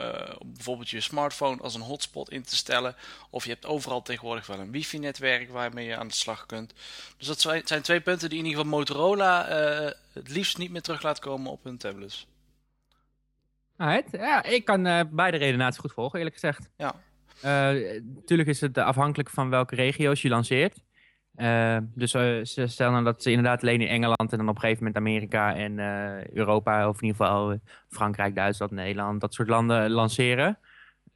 bijvoorbeeld je smartphone als een hotspot in te stellen. Of je hebt overal tegenwoordig wel een wifi-netwerk waarmee je aan de slag kunt. Dus dat zijn twee punten die in ieder geval Motorola het liefst niet meer terug laat komen op hun tablets. Right. Ja, ik kan beide redenaties goed volgen, eerlijk gezegd. Ja. natuurlijk is het afhankelijk van welke regio's je lanceert. Uh, dus uh, ze stellen dat ze inderdaad alleen in Engeland en dan op een gegeven moment Amerika en uh, Europa, of in ieder geval Frankrijk, Duitsland, Nederland, dat soort landen lanceren.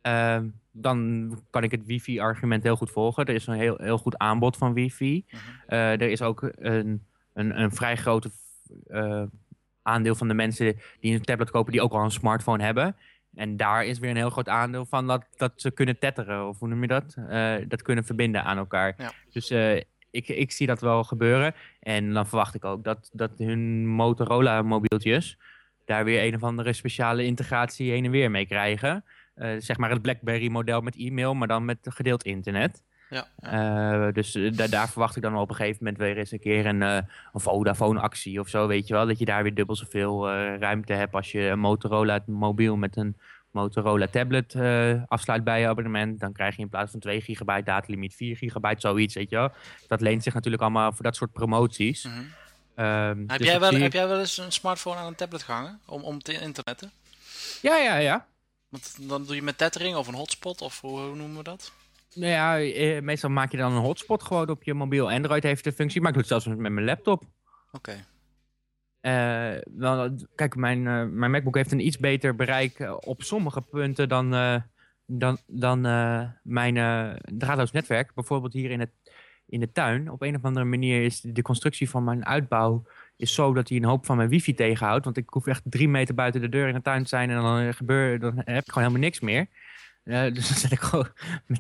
Ehm, dan kan ik het wifi-argument heel goed volgen. Er is een heel, heel goed aanbod van wifi. -huh. Mhm. er is ook een, een, een vrij groot aandeel van de mensen die een tablet kopen die ook al een smartphone hebben. En daar is weer een heel groot aandeel van dat, dat ze kunnen tetteren, of hoe noem je dat? dat kunnen verbinden aan elkaar. Ja. Dus ik, ik zie dat wel gebeuren. En dan verwacht ik ook dat, dat hun Motorola mobieltjes daar weer een of andere speciale integratie heen en weer mee krijgen. Uh, zeg maar het BlackBerry model met e-mail, maar dan met gedeeld internet. Ja, Uh, dus uh, daar verwacht ik dan op een gegeven moment weer eens een keer een, een Vodafone actie of zo, weet je wel. Dat je daar weer dubbel zoveel ruimte hebt als je een Motorola mobiel met een Motorola tablet uh, afsluit bij je abonnement, dan krijg je in plaats van 2 gigabyte datalimiet 4 gigabyte, zoiets, weet je wel. Dat leent zich natuurlijk allemaal voor dat soort promoties. Mm -hmm. um, heb, dus jij wel, heb jij wel eens een smartphone aan een tablet gehangen om, om te internetten? Ja, ja, ja. Want dan doe je met tethering of een hotspot, of hoe, hoe noemen we dat? Nou ja, eh, meestal maak je dan een hotspot gewoon op je mobiel. Android heeft de functie, maar ik doe het zelfs met mijn laptop. Oké. Uh, kijk, mijn, uh, mijn MacBook heeft een iets beter bereik uh, op sommige punten dan, dan, dan mijn draadloos netwerk. Bijvoorbeeld hier in, het, in de tuin. Op een of andere manier is de constructie van mijn uitbouw is zo dat hij een hoop van mijn wifi tegenhoudt. Want ik hoef echt drie meter buiten de deur in de tuin te zijn en dan, gebeur, dan heb ik gewoon helemaal niks meer. [laughs] dus dan zet ik gewoon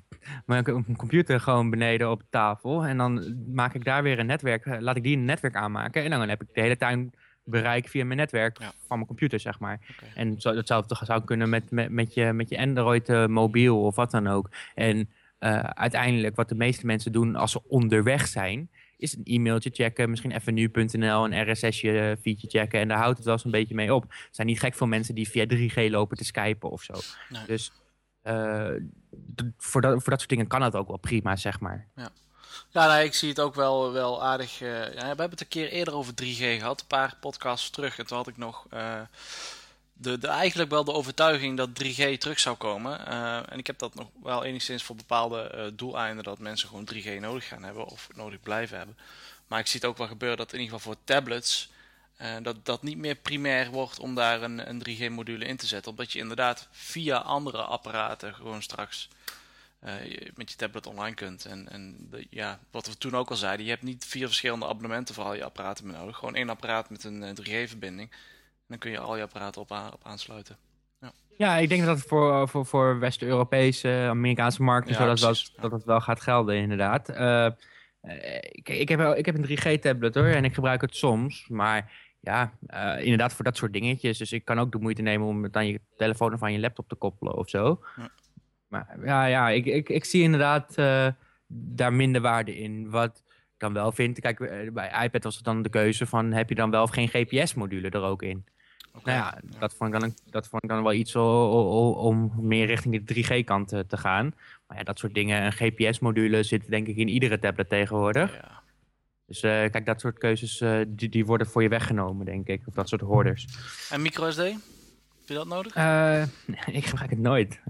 [laughs] mijn computer gewoon beneden op tafel. En dan maak ik daar weer een netwerk, laat ik die een netwerk aanmaken. En dan heb ik de hele tuin bereik via mijn netwerk van mijn computer, zeg maar. En zo, datzelfde zou kunnen met, met, met, je, met je Android uh, mobiel of wat dan ook. En uh, uiteindelijk wat de meeste mensen doen als ze onderweg zijn, is een e-mailtje checken, misschien even nu.nl, een RSS-je feedje checken. En daar houdt het wel zo'n beetje mee op. Er zijn niet gek veel mensen die via 3G lopen te skypen of zo. Nee. Dus uh, voor, dat, voor dat soort dingen kan het ook wel prima, zeg maar. Ja. Ja, nee, ik zie het ook wel, wel aardig. Uh, ja, we hebben het een keer eerder over 3G gehad, een paar podcasts terug. En toen had ik nog uh, de, de, eigenlijk wel de overtuiging dat 3G terug zou komen. Uh, en ik heb dat nog wel enigszins voor bepaalde doeleinden dat mensen gewoon 3G nodig gaan hebben of nodig blijven hebben. Maar ik zie het ook wel gebeuren dat in ieder geval voor tablets dat dat niet meer primair wordt om daar een, een 3G-module in te zetten. Omdat je inderdaad via andere apparaten gewoon straks uh, met je tablet online kunt. En, en de, ja, wat we toen ook al zeiden, je hebt niet vier verschillende abonnementen voor al je apparaten meer nodig. Gewoon één apparaat met een 3G-verbinding. Dan kun je al je apparaten op, op aansluiten. Ja. ja, ik denk dat het voor, voor, voor West-Europese, Amerikaanse markten ja, dat, dat het wel gaat gelden, inderdaad. Uh, ik, ik, heb, ik heb een 3G-tablet hoor, en ik gebruik het soms. Maar ja, uh, inderdaad voor dat soort dingetjes. Dus ik kan ook de moeite nemen om het aan je telefoon of aan je laptop te koppelen of zo. Ja. Maar ja, ja ik, ik, ik zie inderdaad uh, daar minder waarde in. Wat dan wel vind, kijk, bij iPad was het dan de keuze van heb je dan wel of geen GPS-module er ook in. nou ja, Dat, vond ik dan, dat vond ik dan wel iets om meer richting de 3G-kant te gaan. Maar ja, dat soort dingen, een GPS-module zit denk ik in iedere tablet tegenwoordig. Ja. Dus uh, kijk, dat soort keuzes uh, die, die worden voor je weggenomen, denk ik. Of dat soort hoorders. En microSD? Heb je dat nodig? Uh, [laughs] ik gebruik het nooit.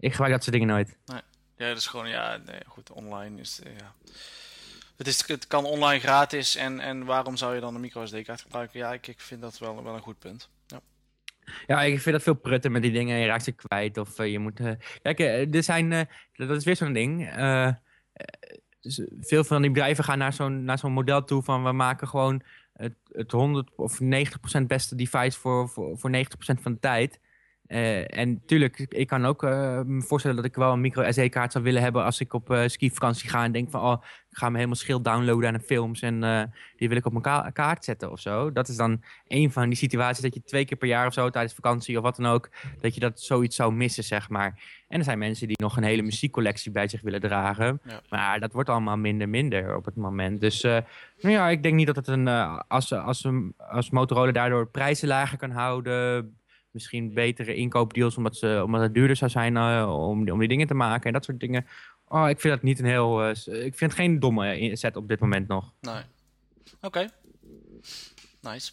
Ik gebruik dat soort dingen nooit. Nee. Ja, dat is gewoon, ja, nee, goed, online is, ja. Het, is, het kan online gratis en, en waarom zou je dan een microSD-kaart gebruiken? Ja, ik, ik vind dat wel, wel een goed punt. Ja. Ja, ik vind dat veel prutten met die dingen. Je raakt ze kwijt of je moet... kijk, er zijn... dat is weer zo'n ding veel van die bedrijven gaan naar zo'n naar zo'n model toe van we maken gewoon het, het 100 of 90% beste device voor, voor, voor 90% van de tijd. Uh, en tuurlijk, ik kan ook uh, me voorstellen dat ik wel een micro SD-kaart zou willen hebben als ik op uh, skivakantie ga en denk van, oh, ik ga me helemaal schild downloaden aan de films en die wil ik op mijn kaart zetten of zo. Dat is dan een van die situaties dat je twee keer per jaar of zo tijdens vakantie of wat dan ook, dat je dat zoiets zou missen, zeg maar. En er zijn mensen die nog een hele muziekcollectie bij zich willen dragen, maar dat wordt allemaal minder minder op het moment. Dus nou ja, ik denk niet dat het een, als, als, als Motorola daardoor prijzen lager kan houden, misschien betere inkoopdeals omdat, ze, omdat het duurder zou zijn uh, om, om die dingen te maken en dat soort dingen. Oh, ik vind dat niet een heel. Uh, ik vind het geen domme set op dit moment nog. Nee. Oké. Nice.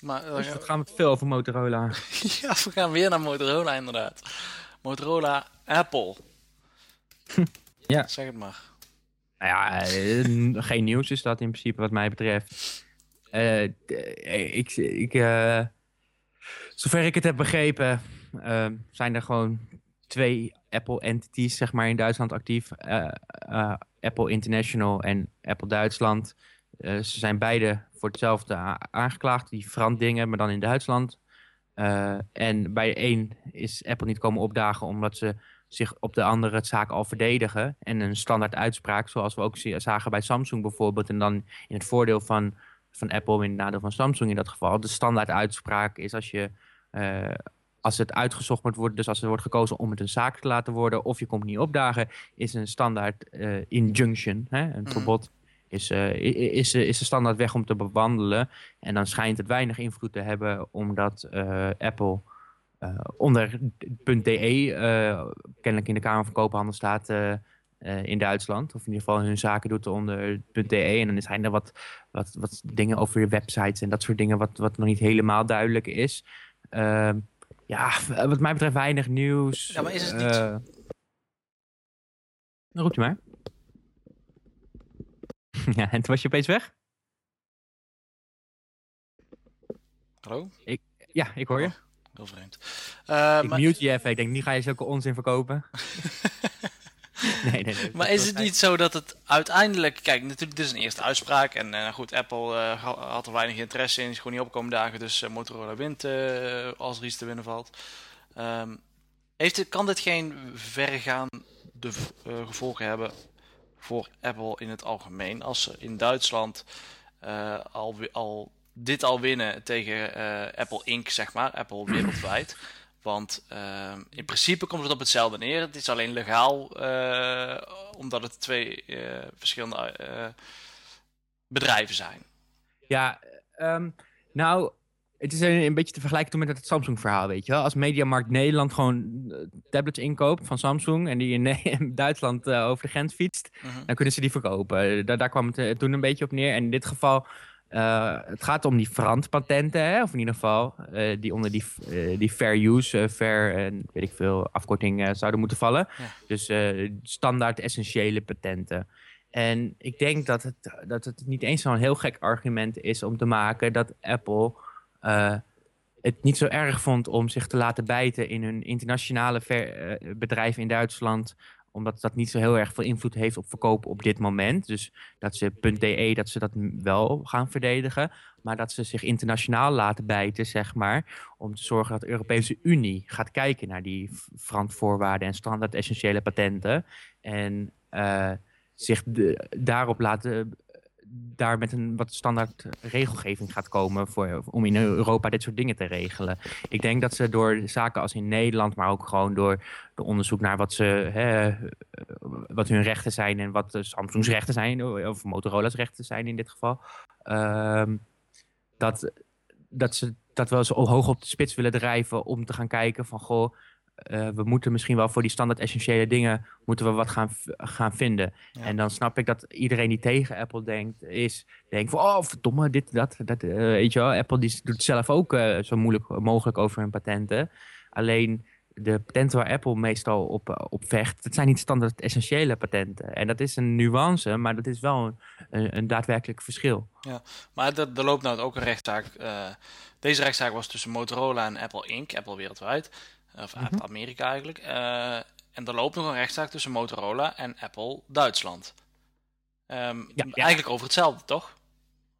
Maar, uh, dus gaan we veel over Motorola. [laughs] ja, we gaan weer naar Motorola inderdaad. Motorola Apple. [laughs] ja. Zeg het maar. Nou ja, geen nieuws is dat in principe wat mij betreft. ik, ik, Zover ik het heb begrepen, uh, zijn er gewoon twee Apple entities zeg maar, in Duitsland actief. Uh, uh, Apple International en Apple Duitsland. Eh, ze zijn beide voor hetzelfde aangeklaagd, die dingen, maar dan in Duitsland. en bij een is Apple niet komen opdagen omdat ze zich op de andere zaak al verdedigen. En een standaard uitspraak, zoals we ook zagen bij Samsung bijvoorbeeld. En dan in het voordeel van, van Apple, in het nadeel van Samsung in dat geval. De standaard uitspraak is als je uh, als het uitgezocht moet worden, dus als er wordt gekozen om het een zaak te laten worden, of je komt niet opdagen, is een standaard uh, injunction, hè, een mhm. verbod, is, uh, is, is de standaard weg om te bewandelen. En dan schijnt het weinig invloed te hebben, omdat Apple onder .de kennelijk in de Kamer van Koophandel staat in Duitsland. Of in ieder geval hun zaken doet onder .de. En dan zijn er wat, wat, wat dingen over je websites en dat soort dingen wat, wat nog niet helemaal duidelijk is. Ehm, ja, wat mij betreft weinig nieuws. Ja, maar is het niet... Uh, roept u maar. [laughs] ja, en toen was je opeens weg? Hallo? Ik, ja, ik hoor je. Oh, heel vreemd. Uh, ik maar... mute je even. Ik denk, nu ga je zulke onzin verkopen. [laughs] [laughs] nee, nee, nee, maar is het niet zo dat het uiteindelijk... Kijk, natuurlijk, dit is een eerste uitspraak. En uh, goed, Apple uh, had er weinig interesse in. Is gewoon niet opkomen dagen. Dus uh, Motorola wint als er iets te winnen valt. Um, heeft het, kan dit geen verregaande gevolgen hebben voor Apple in het algemeen? Als ze in Duitsland al, al, dit al winnen tegen Apple Inc., zeg maar. Apple wereldwijd... Want uh, in principe komt het op hetzelfde neer. Het is alleen legaal, uh, omdat het twee uh, verschillende bedrijven zijn. Ja, um, nou, het is een, een, beetje te vergelijken met het Samsung-verhaal, weet je wel. Als Mediamarkt Nederland gewoon tablets inkoopt van Samsung en die in, [laughs] in Duitsland over de grens fietst, -huh. Mhm. dan kunnen ze die verkopen. Daar, daar kwam het toen een beetje op neer. En in dit geval uh, het gaat om die patenten, of in ieder geval uh, die onder die, uh, die fair use, fair en weet ik veel, afkorting zouden moeten vallen. Ja. Dus standaard essentiële patenten. En ik denk dat het, dat het niet eens zo'n heel gek argument is om te maken dat Apple het niet zo erg vond om zich te laten bijten in hun internationale bedrijf in Duitsland omdat dat niet zo heel erg veel invloed heeft op verkopen op dit moment. Dus dat ze .de, dat ze dat wel gaan verdedigen. Maar dat ze zich internationaal laten bijten, zeg maar. Om te zorgen dat de Europese Unie gaat kijken naar die verantwoordwaarden en standaard essentiële patenten. En uh, zich daarop laten daar met een wat standaard regelgeving gaat komen voor, om in Europa dit soort dingen te regelen. Ik denk dat ze door zaken als in Nederland, maar ook gewoon door de onderzoek naar wat, ze, hè, wat hun rechten zijn en wat Samsung's rechten zijn, of Motorola's rechten zijn in dit geval, ehm, dat, dat ze dat wel zo hoog op de spits willen drijven om te gaan kijken van goh, uh, we moeten misschien wel voor die standaard essentiële dingen moeten we wat gaan, gaan vinden. En dan snap ik dat iedereen die tegen Apple denkt, is denkt van oh verdomme, dit, dat, dat uh, weet je wel. Apple die doet zelf ook uh, zo moeilijk mogelijk over hun patenten. Alleen de patenten waar Apple meestal op, op vecht, dat zijn niet standaard essentiële patenten. En dat is een nuance, maar dat is wel een, een, daadwerkelijk verschil. Ja, maar er, er loopt nou ook een rechtszaak. deze rechtszaak was tussen Motorola en Apple Inc., Apple wereldwijd. Of mm Amerika eigenlijk. Uh, en er loopt nog een rechtszaak tussen Motorola en Apple Duitsland. Um, ja, Eigenlijk over hetzelfde, toch?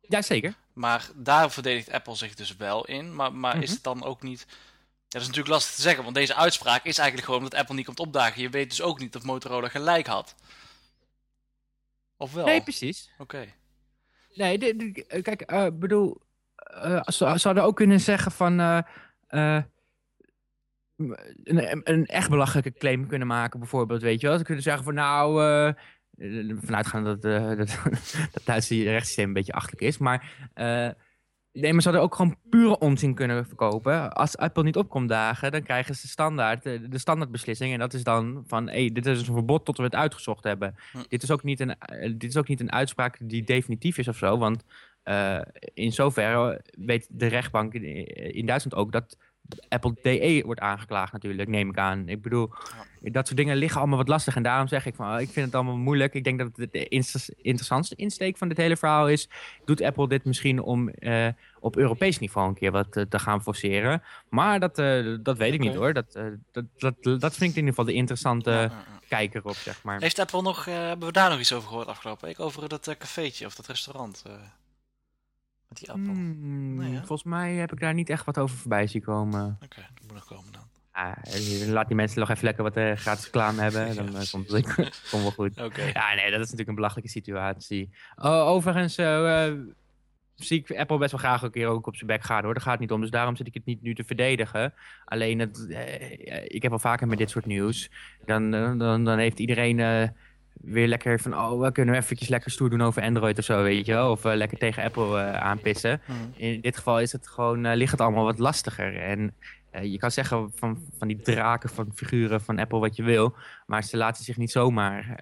Ja, zeker. Maar daar verdedigt Apple zich dus wel in. Maar, maar is mhm. het dan ook niet... Ja, dat is natuurlijk lastig te zeggen, want deze uitspraak is eigenlijk gewoon dat Apple niet komt opdagen. Je weet dus ook niet of Motorola gelijk had. Of wel? Nee, precies. Oké. Nee, kijk, uh, bedoel, uh, ze, hadden ook kunnen zeggen van, uh, een, een, echt belachelijke claim kunnen maken, bijvoorbeeld. Weet je wel? Ze kunnen zeggen van nou, uh, vanuitgaan dat, uh, [laughs] dat dat Duitse rechtssysteem een beetje achterlijk is. Maar uh, nee, maar ze hadden ook gewoon pure onzin kunnen verkopen. Als Apple niet opkomt dagen, dan krijgen ze standaard, de, de standaardbeslissing. En dat is dan van, hey, dit is een verbod tot we het uitgezocht hebben. Hm. Dit, is ook niet een, dit is ook niet een uitspraak die definitief is of zo. Want in zoverre weet de rechtbank in, in Duitsland ook dat Apple DE wordt aangeklaagd natuurlijk, neem ik aan. Ik bedoel, dat soort dingen liggen allemaal wat lastig. En daarom zeg ik van, ik vind het allemaal moeilijk. Ik denk dat het de interessantste insteek van dit hele verhaal is... doet Apple dit misschien om uh, op Europees niveau een keer wat uh, te gaan forceren? Maar dat, uh, dat weet ik niet hoor. Dat, dat, dat, dat vind ik in ieder geval de interessante ja, kijker op, zeg maar. Heeft Apple nog, hebben we daar nog iets over gehoord afgelopen week? Over dat cafeetje of dat restaurant? Die appel? Hmm, volgens mij heb ik daar niet echt wat over voorbij zien komen. Oké, dat moet nog komen dan. Ah, laat die mensen nog even lekker wat uh, gratis reclame [laughs] hebben. Dan uh, komt het [laughs] wel goed. Okay. Ja, nee, dat is natuurlijk een belachelijke situatie. Oh, overigens uh, zie ik Apple best wel graag een keer ook op zijn bek gaan hoor. Daar gaat het niet om. Dus daarom zit ik het niet nu te verdedigen. Alleen, het, ik heb al vaker met dit soort nieuws. Dan, dan, dan heeft iedereen weer lekker van, oh, we kunnen eventjes lekker stoer doen over Android of zo, weet je wel. Of uh, lekker tegen Apple uh, aanpissen. In dit geval is het gewoon, uh, ligt het allemaal wat lastiger. En je kan zeggen van, van die draken van figuren van Apple wat je wil. Maar ze laten zich niet zomaar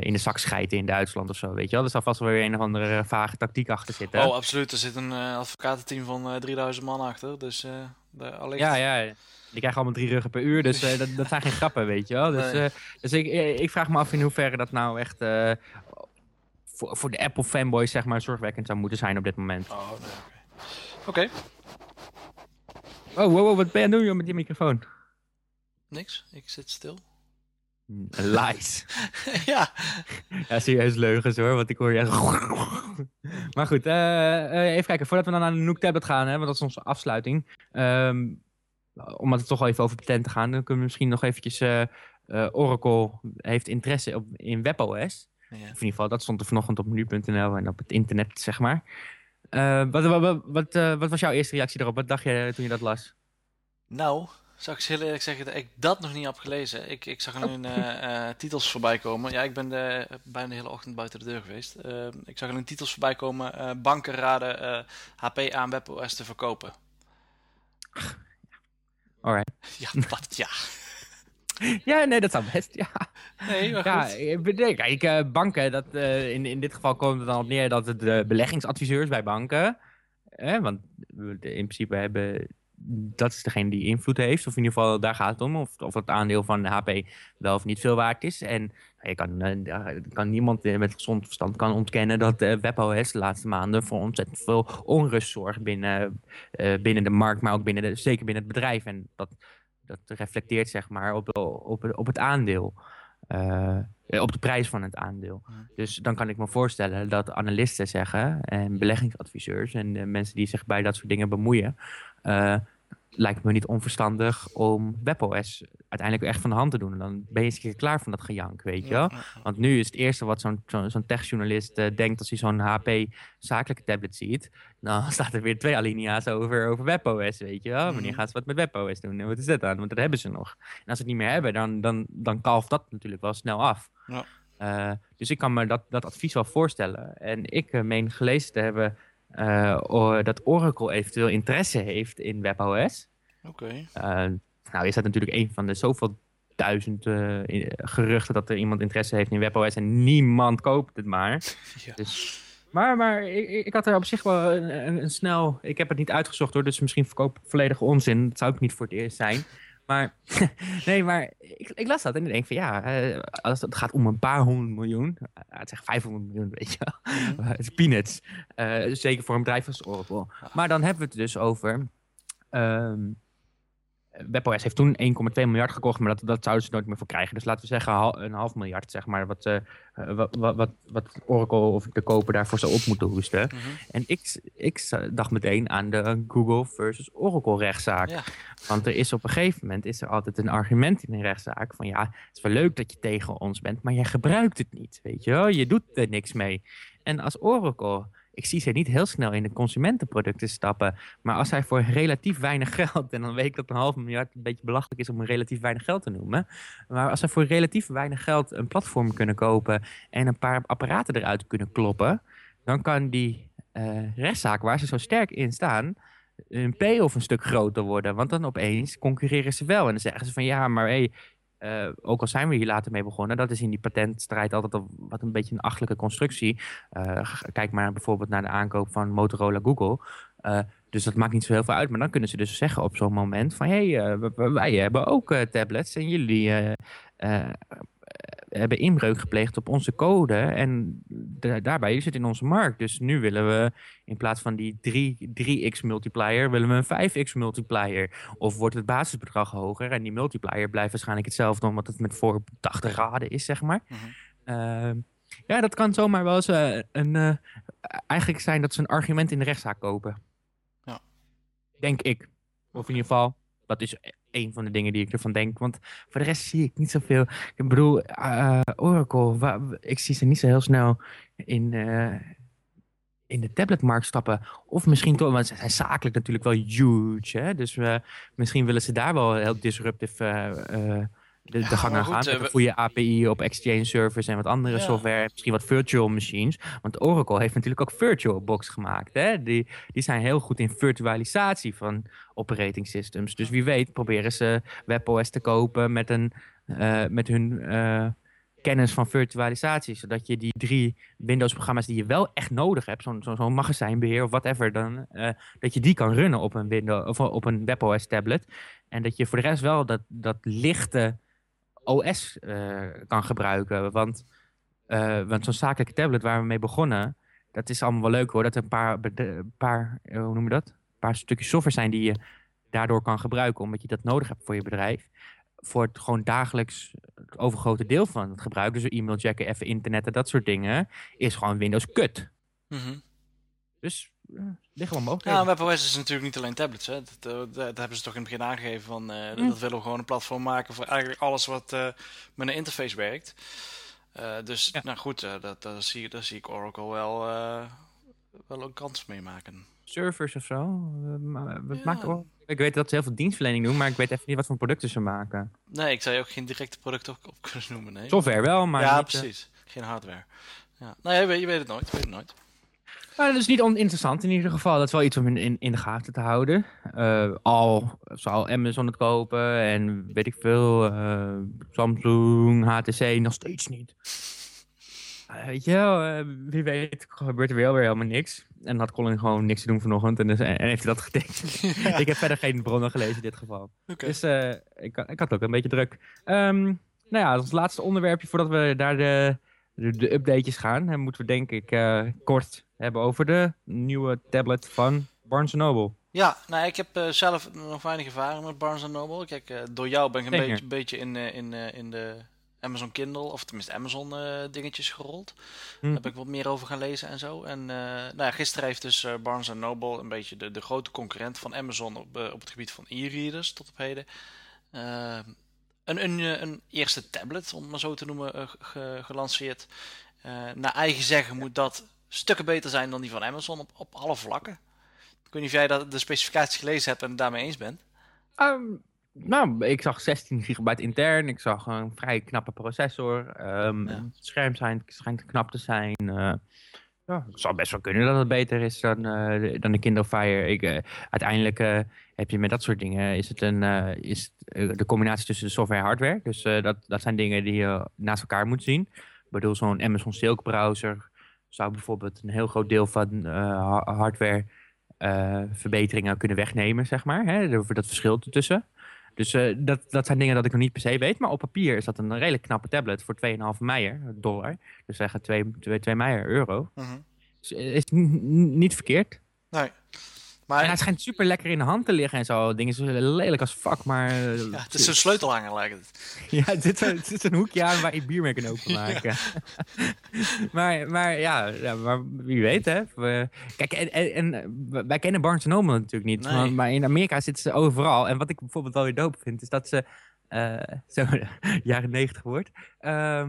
in de zak schijten in Duitsland of zo, weet je wel. Er zal vast wel weer een of andere vage tactiek achter zitten. Oh, absoluut. Er zit een advocatenteam van 3000 man achter. Dus de, alleen... Ja, ja. Die krijgen allemaal drie ruggen per uur, dus uh, dat, dat, zijn geen grappen, weet je wel. Dus, uh, dus ik, eh, ik vraag me af in hoeverre dat nou echt voor, voor de Apple fanboys zeg maar zorgwekkend zou moeten zijn op dit moment. Oh, nee, oké. Okay. Oh, wow, wow, wat ben je aan het doen met die microfoon? Niks, ik zit stil. Lies. [laughs] ja. Ja, serieus leugens hoor, want ik hoor je [laughs] Maar goed, uh, even kijken, voordat we dan naar de Nook Tablet gaan, hè, want dat is onze afsluiting. Um, om het toch even over patent te gaan, dan kunnen we misschien nog eventjes... Uh, Oracle heeft interesse op, in WebOS. Ja. Of in ieder geval, dat stond er vanochtend op nu.nl en op het internet, zeg maar. Uh, wat, wat, wat, wat, was jouw eerste reactie daarop? Wat dacht je toen je dat las? Nou, zou ik heel eerlijk zeggen dat ik dat nog niet heb gelezen. Ik, ik zag alleen uh, titels voorbij komen. Ja, ik ben de, bijna de hele ochtend buiten de deur geweest. ik zag alleen titels voorbij komen. banken raden HP aan WebOS te verkopen. Alright. Ja, wat? Ja. [laughs] ja, nee, dat zou best, ja. Nee, maar ja, goed. Kijk, uh, banken, dat, uh, in, in dit geval komt het dan op neer dat het de beleggingsadviseurs bij banken, eh, want in principe hebben, dat is degene die invloed heeft, of in ieder geval daar gaat het om, of, of het aandeel van de HP wel of niet veel waard is. En je kan, uh, kan niemand met gezond verstand kan ontkennen dat uh, WebOS de laatste maanden voor ontzettend veel onrust zorgt binnen, binnen de markt, maar ook binnen zeker binnen het bedrijf. En dat, dat reflecteert zeg maar op, op, op het aandeel. Op de prijs van het aandeel. Dus dan kan ik me voorstellen dat analisten zeggen en beleggingsadviseurs en mensen die zich bij dat soort dingen bemoeien, lijkt me niet onverstandig om WebOS uiteindelijk echt van de hand te doen. En dan ben je eens een keer klaar van dat gejank, weet je wel. Want nu is het eerste wat zo'n zo'n techjournalist uh, denkt als hij zo'n HP zakelijke tablet ziet. Dan [laughs] staat er weer twee alinea's over, over WebOS, weet je wel. Wanneer mhm. gaan ze wat met WebOS doen? En wat is dat dan? Want dat hebben ze nog. En als ze het niet meer hebben, dan, dan, dan kalft dat natuurlijk wel snel af. Ja. Uh, dus ik kan me dat, dat advies wel voorstellen. En ik uh, meen gelezen te hebben dat Oracle eventueel interesse heeft in WebOS. Oké. nou is dat natuurlijk een van de zoveel duizend geruchten dat er iemand interesse heeft in WebOS en niemand koopt het maar. [laughs] Ja. Dus, maar maar ik, ik, had er op zich wel een, een, een, snel... Ik heb het niet uitgezocht hoor, dus misschien verkoop ik volledig onzin. Dat zou ik niet voor het eerst zijn. Maar, [laughs] nee, maar ik, ik, las dat en ik denk van ja, uh, als het gaat om een paar honderd miljoen, uh, het zegt 500 miljoen, weet je wel. Mhm. [laughs] het is peanuts. Uh, zeker voor een bedrijf als Oracle. Maar dan hebben we het dus over um, WebOS heeft toen 1,2 miljard gekocht, maar dat, dat zouden ze nooit meer voor krijgen. Dus laten we zeggen een half miljard, zeg maar, wat, uh, wat, wat, wat Oracle of de koper daarvoor zou op moeten hoesten. Mhm. En ik, ik dacht meteen aan de Google versus Oracle rechtszaak. Want er is op een gegeven moment is er altijd een argument in een rechtszaak van ja, het is wel leuk dat je tegen ons bent, maar jij gebruikt het niet, weet je wel? Je doet er niks mee. En als Oracle ik zie ze niet heel snel in de consumentenproducten stappen. Maar als zij voor relatief weinig [laughs] geld, en dan weet ik dat een half miljard een beetje belachelijk is om relatief weinig geld te noemen. Maar als zij voor relatief weinig geld een platform kunnen kopen en een paar apparaten eruit kunnen kloppen, dan kan die uh, rechtszaak waar ze zo sterk in staan, een of een stuk groter worden. Want dan opeens concurreren ze wel. En dan zeggen ze van ja, maar hey, uh, ook al zijn we hier later mee begonnen, dat is in die patentstrijd altijd al wat een beetje een achtelijke constructie. Uh, kijk maar bijvoorbeeld naar de aankoop van Motorola Google. Uh, dus dat maakt niet zo heel veel uit. Maar dan kunnen ze dus zeggen op zo'n moment van... hé, hey, wij hebben ook tablets en jullie hebben inbreuk gepleegd op onze code. En daarbij is het in onze markt. Dus nu willen we in plaats van die 3, 3x multiplier, willen we een 5x multiplier. Of wordt het basisbedrag hoger en die multiplier blijft waarschijnlijk hetzelfde, omdat het met voorbedachte raden is, zeg maar. Mhm. Ehm, ja, dat kan zomaar wel eens uh, een, uh, eigenlijk zijn dat ze een argument in de rechtszaak kopen. Ja. Denk ik. Of in ieder geval, dat is een van de dingen die ik ervan denk. Want voor de rest zie ik niet zoveel. Ik bedoel, uh, Oracle, ik zie ze niet zo heel snel in, uh, in de tabletmarkt stappen. Of misschien toch, want ze zijn zakelijk natuurlijk wel huge. Hè? Dus misschien willen ze daar wel heel disruptief de, de gang aan gaan. Met een goede API op Exchange servers en wat andere software. Misschien wat virtual machines. Want Oracle heeft natuurlijk ook VirtualBox gemaakt. Hè? Die, die zijn heel goed in virtualisatie van operating systems. Dus wie weet proberen ze WebOS te kopen met, een, uh, met hun uh, kennis van virtualisatie. Zodat je die drie Windows-programma's die je wel echt nodig hebt, zo'n zo, zo magazijnbeheer of whatever, dan, uh, dat je die kan runnen op een, Windows, of op een WebOS-tablet. En dat je voor de rest wel dat, dat lichte OS uh, eh, kan gebruiken. Want, uh, want zo'n zakelijke tablet waar we mee begonnen, dat is allemaal wel leuk hoor. Dat er een paar, paar uh, hoe noem je dat? Een paar stukjes software zijn die je daardoor kan gebruiken, omdat je dat nodig hebt voor je bedrijf. Voor het gewoon dagelijks het overgrote deel van het gebruik, dus e-mail checken, even internetten, dat soort dingen, is gewoon Windows kut. Mm Dus liggen wel mogelijk. Ja, WebOS is natuurlijk niet alleen tablets. Hè. Dat, dat, dat, hebben ze toch in het begin aangegeven. Van, uh, Dat willen we gewoon een platform maken voor eigenlijk alles wat uh, met een interface werkt. Uh, dus ja. nou goed, dat, dat, zie, dat zie ik Oracle wel, wel een kans mee maken. Servers of zo? Ja. maakt Oracle? Ik weet dat ze heel veel dienstverlening doen, maar ik weet even niet wat voor producten ze maken. Nee, ik zou je ook geen directe producten op, op kunnen noemen. Nee. Software wel, maar. Ja, niet, precies. Geen hardware. Ja. Nee, je weet, je weet het nooit. Je weet het nooit. Maar dat is niet oninteressant in ieder geval. Dat is wel iets om in, in, in de gaten te houden. Uh, al zal Amazon het kopen en weet ik veel. Uh, Samsung, HTC nog steeds niet. Uh, weet je wel, wie weet gebeurt er wel weer helemaal niks. En had Colin gewoon niks te doen vanochtend en, dus, en heeft hij dat gedekt. Ja. [laughs] ik heb verder geen bronnen gelezen in dit geval. Okay. Dus ik, ik had ook een beetje druk. Um, nou ja, als laatste onderwerpje voordat we daar de, de, de updates gaan. Dan moeten we denk ik kort hebben over de nieuwe tablet van Barnes Noble. Ja, nou, ik heb uh, zelf nog weinig ervaring met Barnes Noble. Kijk, uh, door jou ben ik een beetje, beetje, in, in, in de Amazon Kindle, of tenminste Amazon dingetjes gerold. Hm. Daar heb ik wat meer over gaan lezen en zo. En nou ja, gisteren heeft dus Barnes Noble een beetje de, de grote concurrent van Amazon op, op het gebied van e-readers tot op heden. Een, een, een eerste tablet, om het maar zo te noemen, gelanceerd. naar eigen zeggen moet dat stukken beter zijn dan die van Amazon op, op alle vlakken. Ik weet niet of jij dat, de specificaties gelezen hebt en het daarmee eens bent. Um, nou, ik zag 16 gigabyte intern. Ik zag een vrij knappe processor. Um, Het scherm schijnt, schijnt knap te zijn. Uh, ja, het zou best wel kunnen dat het beter is dan, uh, dan de Kindle Fire. Ik, uh, uiteindelijk heb je met dat soort dingen... is het een, is de combinatie tussen de software en hardware. Dus dat, dat zijn dingen die je naast elkaar moet zien. Ik bedoel, zo'n Amazon Silk browser zou bijvoorbeeld een heel groot deel van hardware verbeteringen kunnen wegnemen, zeg maar. Hè, dat verschil ertussen. Dus uh, dat, dat zijn dingen dat ik nog niet per se weet. Maar op papier is dat een redelijk knappe tablet voor 2,5 meijer dollar. Dus zeggen 2, 2, 2 meijer euro. Mm -hmm. dus is niet verkeerd. Nee. Maar... En hij schijnt super lekker in de hand te liggen en zo. Dingen zo lelijk als fuck, maar... Ja, het is een sleutelhanger lijkt het. [laughs] ja, dit, dit is een hoekje aan waar je bier mee kan openmaken. Ja. [laughs] maar, maar ja, ja, maar wie weet hè. We, kijk, en, en, en, wij kennen Barnes Noble natuurlijk niet. Nee. Maar, maar, in Amerika zitten ze overal. En wat ik bijvoorbeeld wel weer dope vind, is dat ze... Uh, [laughs] zo, jaren negentig wordt. Um,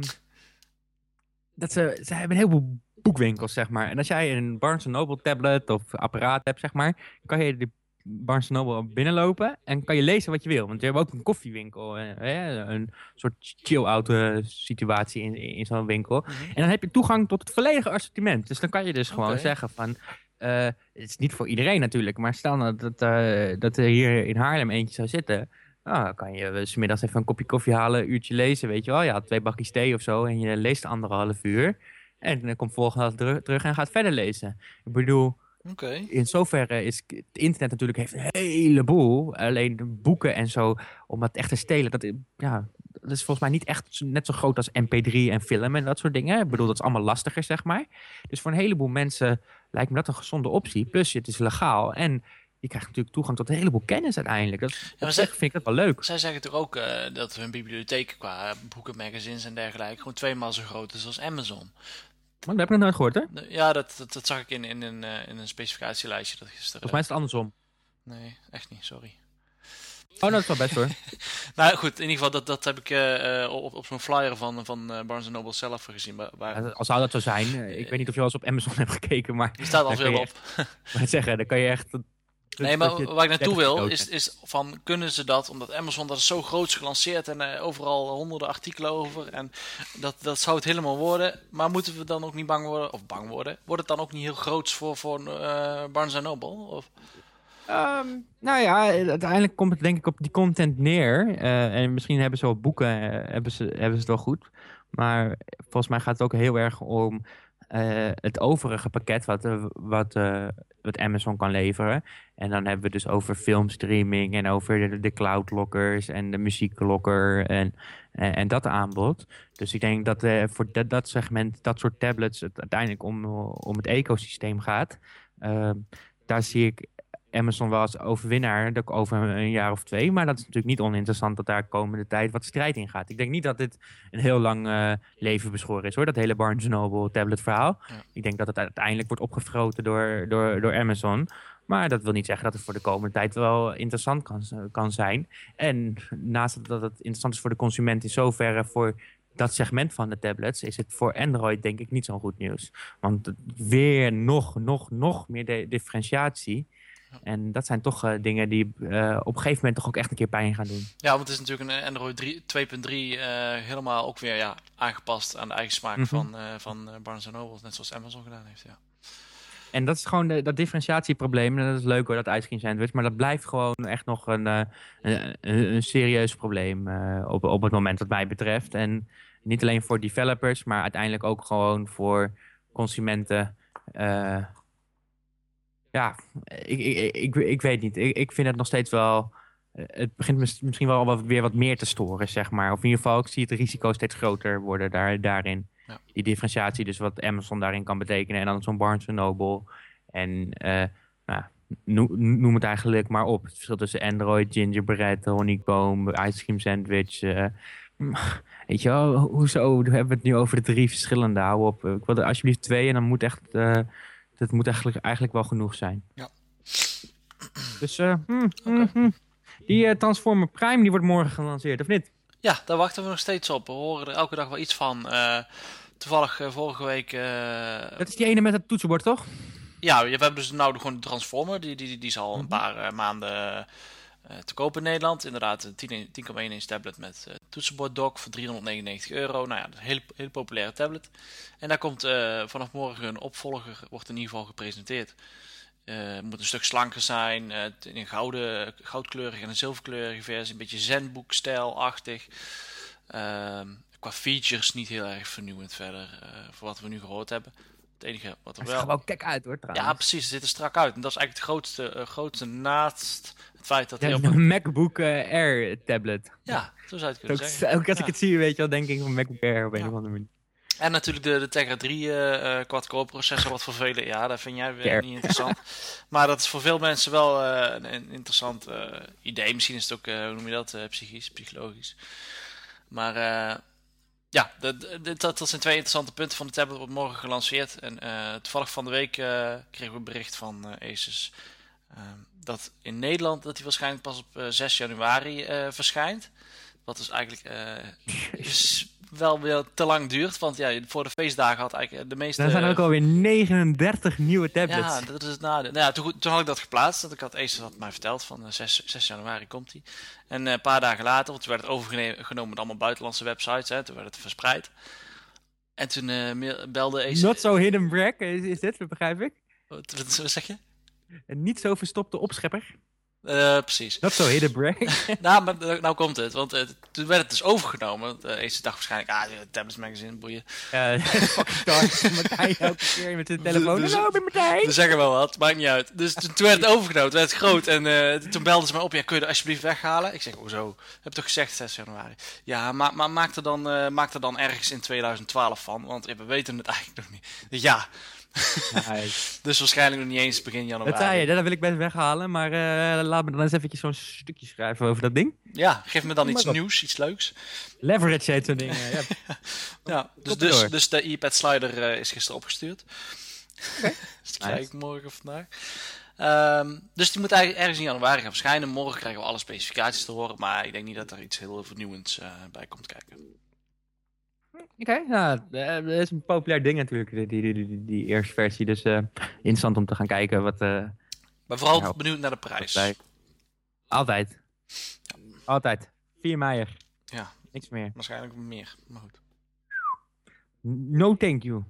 dat ze, ze hebben een heleboel boekwinkels, zeg maar. En als jij een Barnes Noble tablet of apparaat hebt, zeg maar, kan je de Barnes Noble binnenlopen en kan je lezen wat je wil. Want je hebt ook een koffiewinkel, hè? een soort chill-out situatie in, in zo'n winkel. Mm -hmm. En dan heb je toegang tot het volledige assortiment. Dus dan kan je dus gewoon zeggen van... Uh, het is niet voor iedereen natuurlijk, maar stel nou dat, uh, dat er hier in Haarlem eentje zou zitten... Nou, dan kan je smiddags even een kopje koffie halen, een uurtje lezen, weet je wel. Had twee bakjes thee of zo en je leest anderhalf uur. En dan komt volgende dag terug en gaat verder lezen. Ik bedoel, okay. in zoverre is het internet natuurlijk heeft een heleboel. Alleen boeken en zo, om dat echt te stelen, dat, ja, dat is volgens mij niet echt net zo groot als mp3 en film en dat soort dingen. Ik bedoel, dat is allemaal lastiger, zeg maar. Dus voor een heleboel mensen lijkt me dat een gezonde optie. Plus, het is legaal en je krijgt natuurlijk toegang tot een heleboel kennis uiteindelijk. Dat, ja, maar zij, vind ik dat wel leuk. Zij zeggen toch ook uh, dat hun bibliotheek qua boeken, magazines en dergelijke gewoon tweemaal zo groot is als Amazon. Maar dat heb ik nog nooit gehoord, hè? Ja, dat, dat, dat zag ik in, in, een, uh, in een specificatielijstje dat gisteren. Volgens mij is het andersom. Nee, echt niet, sorry. Oh, nou, dat is wel best hoor. [laughs] nou goed, in ieder geval, dat, dat heb ik uh, op, op zo'n flyer van, van Barnes Noble zelf gezien. Waar... Ja, als zou dat zo zijn, ik weet niet of je al eens op Amazon [laughs] hebt gekeken, maar... Die staat al veel op. [laughs] Maar zeggen, dan kan je echt Nee, maar waar ik naartoe wil, is, is van kunnen ze dat, omdat Amazon dat is zo groot gelanceerd en uh, overal honderden artikelen over. En dat, dat zou het helemaal worden. Maar moeten we dan ook niet bang worden, of bang worden, wordt het dan ook niet heel groots voor, voor uh, Barnes Noble? Of? Um, nou ja, uiteindelijk komt het denk ik op die content neer. Uh, en misschien hebben ze wel boeken, hebben, ze, hebben ze het wel goed. Maar volgens mij gaat het ook heel erg om uh, het overige pakket wat, uh, wat, uh, wat Amazon kan leveren. En dan hebben we dus over filmstreaming en over de, de cloudlockers en de muzieklokker en, en, en, dat aanbod. Dus ik denk dat voor dat, dat segment, dat soort tablets, het uiteindelijk om, om het ecosysteem gaat. Ehm, daar zie ik Amazon wel als overwinnaar over een jaar of twee. Maar dat is natuurlijk niet oninteressant dat daar komende tijd wat strijd in gaat. Ik denk niet dat dit een heel lang uh, leven beschoren is hoor, dat hele Barnes Noble tablet verhaal. Ja. Ik denk dat het uiteindelijk wordt opgefroten door, door, door Amazon. Maar dat wil niet zeggen dat het voor de komende tijd wel interessant kan, kan zijn. En naast dat het interessant is voor de consument in zoverre voor dat segment van de tablets is het voor Android denk ik niet zo'n goed nieuws. Want weer nog, nog, nog meer de differentiatie. En dat zijn toch uh, dingen die uh, op een gegeven moment toch ook echt een keer pijn gaan doen. Ja, want het is natuurlijk een Android 2.3 uh, helemaal ook weer ja, aangepast aan de eigen smaak mm -hmm. van, van Barnes Noble, net zoals Amazon gedaan heeft. Ja. En dat is gewoon de, dat differentiatieprobleem. En dat is leuk hoor, dat icecream sandwich. Maar dat blijft gewoon echt nog een, een, een, een serieus probleem op, op het moment wat mij betreft. En niet alleen voor developers, maar uiteindelijk ook gewoon voor consumenten ja, ik, ik, ik, ik weet niet. Ik, ik vind het nog steeds wel... Het begint misschien wel wat, weer wat meer te storen, zeg maar. Of in ieder geval, ik zie het risico steeds groter worden daar, daarin. Ja. Die differentiatie, dus wat Amazon daarin kan betekenen. En dan zo'n Barnes Noble. En uh, nou, noem het eigenlijk maar op. Het verschil tussen Android, Gingerbread, Honeycomb, Ice Cream Sandwich... Uh, [laughs] Weet je wel, hoezo hebben we het nu over de drie verschillende? Hou op. Ik wil er alsjeblieft twee en dan moet echt... Uh, dat moet eigenlijk, eigenlijk wel genoeg zijn. Ja. Dus, uh, die uh, Transformer Prime, die wordt morgen gelanceerd, of niet? Ja, daar wachten we nog steeds op. We horen er elke dag wel iets van. toevallig vorige week... dat is die ene met het toetsenbord, toch? Ja, we hebben dus nou gewoon de Transformer. Die, die, die is al een mhm. paar maanden te kopen in Nederland. Inderdaad, een 10,1 inch tablet met uh, toetsenbord dock voor 399 euro. Nou ja, een hele, hele populaire tablet. En daar komt uh, vanaf morgen een opvolger, wordt in ieder geval gepresenteerd. moet een stuk slanker zijn, in een gouden, goudkleurige en een zilverkleurige versie. Een beetje zenboekstijlachtig. Ehm, qua features niet heel erg vernieuwend verder, voor wat we nu gehoord hebben. Het enige wat er wel... Het wel kek uit hoor trouwens. Ja, precies. Het ziet er strak uit. En dat is eigenlijk het grootste, grootste naast feit dat hij op een MacBook uh, Air tablet. Ja, zo zou het kunnen ook, zeggen. Ook als ik het zie, weet je wel, denk ik van MacBook Air op een of andere manier. En natuurlijk de, de Tegra 3 uh, quad-core processor, wat voor velen, ja, dat vind jij weer niet interessant. [laughs] maar dat is voor veel mensen wel uh, een, een, interessant uh, idee. Misschien is het ook, hoe noem je dat, psychisch, psychologisch. Maar ja, dat, dat, dat zijn twee interessante punten van de tablet. Wordt morgen gelanceerd. En toevallig van de week kregen we een bericht van Asus dat in Nederland dat hij waarschijnlijk pas op 6 eh, januari uh, verschijnt. Wat dus eigenlijk is wel weer te lang duurt. Want ja, voor de feestdagen had eigenlijk de meeste... Er zijn ook alweer 39 nieuwe tablets. Ja, dat is het nadeel. Nou ja, toen, toen had ik dat geplaatst. Dat ik had Acer had mij verteld van 6, 6 januari komt hij. En een paar dagen later, want toen werd het overgenomen met allemaal buitenlandse websites. Hè, toen werd het verspreid. En toen belde Acer... Not so hidden brag, is, is dit, begrijp ik? Wat, wat zeg je? Een niet zo verstopte opschepper. Uh, precies. Dat zo hidden brag. [laughs] nou, maar eh, nou komt het. Want uh, toen werd het dus overgenomen. De eerste dag waarschijnlijk, ah, de Tablets Magazine, boeien. Start. [laughs] Martijn elke keer met de telefoon. Dus, Hallo, ben Martijn. We zeggen wel wat, maakt niet uit. Dus toen werd het overgenomen, toen werd het groot. En uh, toen belden ze me op, ja, kun je er alsjeblieft weghalen? Ik zeg, hoezo? Heb toch gezegd 6 januari? Ja, maar, maar maak, er dan, uh, maak er dan ergens in 2012 van. Want we weten het eigenlijk nog niet. Ja, dus waarschijnlijk nog niet eens begin januari. Dat je, dat wil ik best weghalen. Maar uh, laat me dan eens eventjes zo'n stukje schrijven over dat ding. Ja, geef me dan iets nieuws, iets leuks. Leverage heet zo'n ding. ja, [laughs] ja dus, dus, dus, de iPad slider uh, is gisteren opgestuurd. Okay. dus die krijg ik morgen of vandaag. Um, dus die moet eigenlijk ergens in januari gaan verschijnen. Morgen krijgen we alle specificaties te horen. Maar ik denk niet dat er iets heel vernieuwends uh, bij komt kijken. Oké, nou, dat is een populair ding natuurlijk, die, die, die, die eerste versie. Dus uh, interessant om te gaan kijken wat... Uh, maar vooral benieuwd naar de prijs. Altijd. Altijd. 4 meijer. Ja. Niks meer. Waarschijnlijk meer, maar goed. No thank you.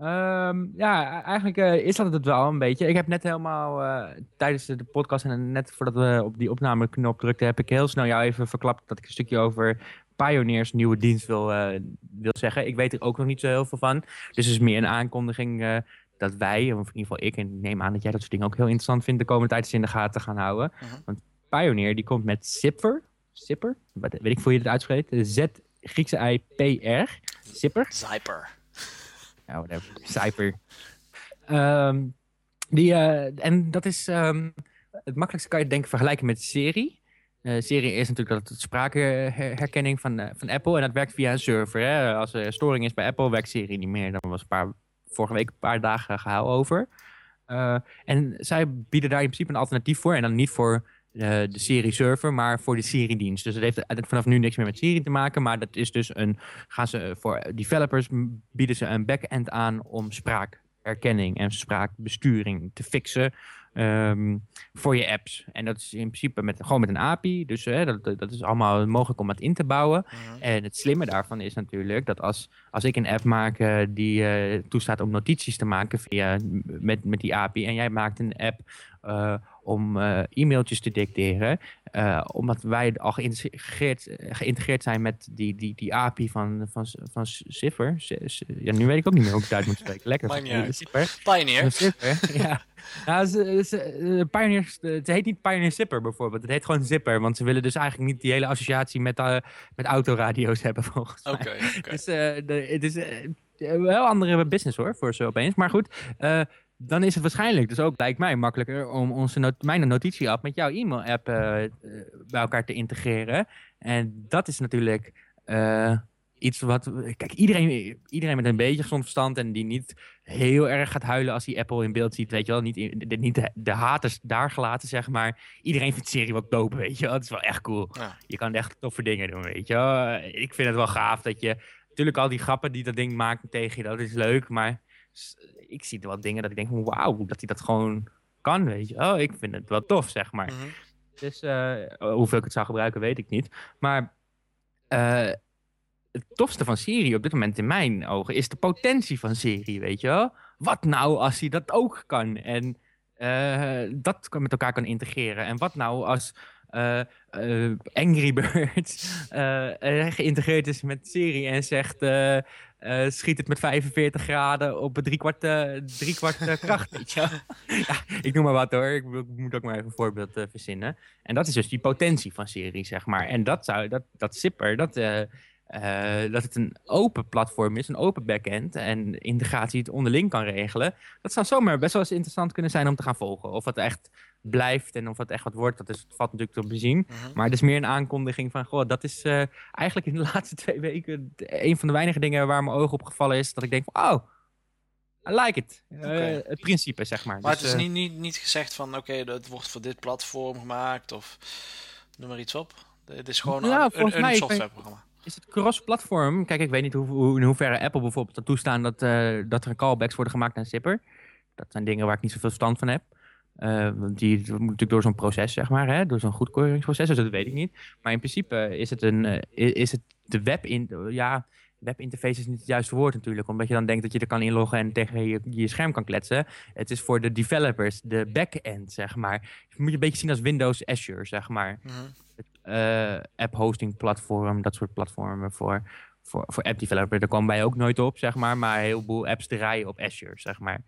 Um, ja, e-, eigenlijk uh, is dat het wel een beetje. Ik heb net helemaal uh, tijdens de podcast en net voordat we op die opnameknop drukten, heb ik heel snel jou even verklapt dat ik een stukje over Pioneers nieuwe dienst wil, uh, wil zeggen. Ik weet er ook nog niet zo heel veel van. Dus het is meer een aankondiging uh, dat wij, of in ieder geval ik, en ik neem aan dat jij dat soort dingen ook heel interessant vindt, de komende tijd eens in de gaten gaan houden. Mhm. -huh. Want Pioneer die komt met Zipper. Zipper? Wat, weet ik voor je het uitspreekt. Z Griekse I P R. Zipper. Zyper. Ja, whatever. Zyper. Um, die, uh, en dat is um, het makkelijkste kan je denk ik vergelijken met serie. Uh, serie is natuurlijk dat spraakherkenning van, uh, van Apple. En dat werkt via een server. Hè? Als er storing is bij Apple, werkt Siri niet meer. Dan was een paar, vorige week een paar dagen gehaal over. Uh, en zij bieden daar in principe een alternatief voor. En dan niet voor de Siri server, maar voor de Siri dienst. Dus het heeft vanaf nu niks meer met Siri te maken. Maar dat is dus een. Gaan ze voor developers bieden ze een backend aan om spraakherkenning en spraakbesturing te fixen. Um, voor je apps. En dat is in principe met, gewoon met een API. Dus uh, dat, dat is allemaal mogelijk om dat in te bouwen. Uh-huh. En het slimme daarvan is natuurlijk dat als, als ik een app maak uh, die uh, toestaat om notities te maken via, met, met die API. En jij maakt een app om e-mailtjes te dicteren. omdat wij al geïntegreerd, geïntegreerd zijn met die, die, die API van, van, van Cipher. Ja, nu weet ik ook niet meer hoe ik het uit moet spreken. Lekker. Pioneer. Pioneer. ja. Nou, ze, ze, eh, Pioneer, het heet niet Pioneer Zipper bijvoorbeeld. Het heet gewoon Zipper. Want ze willen dus eigenlijk niet die hele associatie met, uh, met autoradio's hebben volgens mij. Oké, Dus uh, de, het is een heel andere business hoor, voor zo opeens. Maar goed, dan is het waarschijnlijk, dus ook lijkt mij makkelijker... om onze not mijn notitie-app met jouw e-mail-app bij elkaar te integreren. En dat is natuurlijk uh, iets wat. Kijk, iedereen, iedereen met een beetje gezond verstand en die niet heel erg gaat huilen als hij Apple in beeld ziet, weet je wel. Niet, de, niet de, de haters daar gelaten, zeg maar. Iedereen vindt de serie wel dope, weet je wel. Het is wel echt cool. Je kan echt toffe dingen doen, weet je wel. Ik vind het wel gaaf dat je. Natuurlijk, al die grappen die dat ding maakt tegen je, dat is leuk. Maar ik zie er wel dingen dat ik denk wauw, dat hij dat gewoon kan, weet je. Oh, ik vind het wel tof, zeg maar. Mhm. Dus uh, hoeveel ik het zou gebruiken, weet ik niet. Maar uh, het tofste van Siri op dit moment in mijn ogen is de potentie van Siri, weet je wel. Wat nou als hij dat ook kan en uh, dat met elkaar kan integreren. En wat nou als Angry [laughs] Birds geïntegreerd is met Siri en zegt... schiet het met 45 graden op drie kwart, kwart kracht. [laughs] Ja, ik noem maar wat hoor. Ik, moet ook maar even een voorbeeld verzinnen. En dat is dus die potentie van Siri, zeg maar. En dat, zou, dat, dat zipper, dat, uh, dat het een open platform is, een open backend en integratie het onderling kan regelen. Dat zou zomaar best wel eens interessant kunnen zijn om te gaan volgen. Of het echt blijft en of het echt wat wordt, dat, is, dat valt natuurlijk te bezien. Mhm. Maar het is meer een aankondiging van, goh, dat is uh, eigenlijk in de [laughs] laatste twee weken een van de weinige dingen waar mijn oog op gevallen is. Dat ik denk van, oh, I like it. Uh, het principe, zeg maar. Maar dus, het is niet, niet, niet gezegd van, oké, okay, het wordt voor dit platform gemaakt of noem maar iets op. Het is gewoon nou, een, een softwareprogramma is het cross-platform? Kijk, ik weet niet hoe, hoe, in hoeverre Apple bijvoorbeeld dat toestaan dat, uh, dat er callbacks worden gemaakt naar Zipper. Dat zijn dingen waar ik niet zoveel stand van heb. Uh, die moet natuurlijk door zo'n proces, zeg maar, hè? door zo'n goedkeuringsproces, dus dat weet ik niet. Maar in principe is het, een, uh, is het de web in, ja, webinterface is niet het juiste woord natuurlijk, omdat je dan denkt dat je er kan inloggen en tegen je, je scherm kan kletsen. Het is voor de developers, de back-end, zeg maar. Moet je een beetje zien als Windows Azure, zeg maar. Uh, app hosting platform, dat soort platformen voor, voor, voor app developer. Daar kwam wij ook nooit op, zeg maar, maar een heleboel apps draaien op Azure, zeg maar.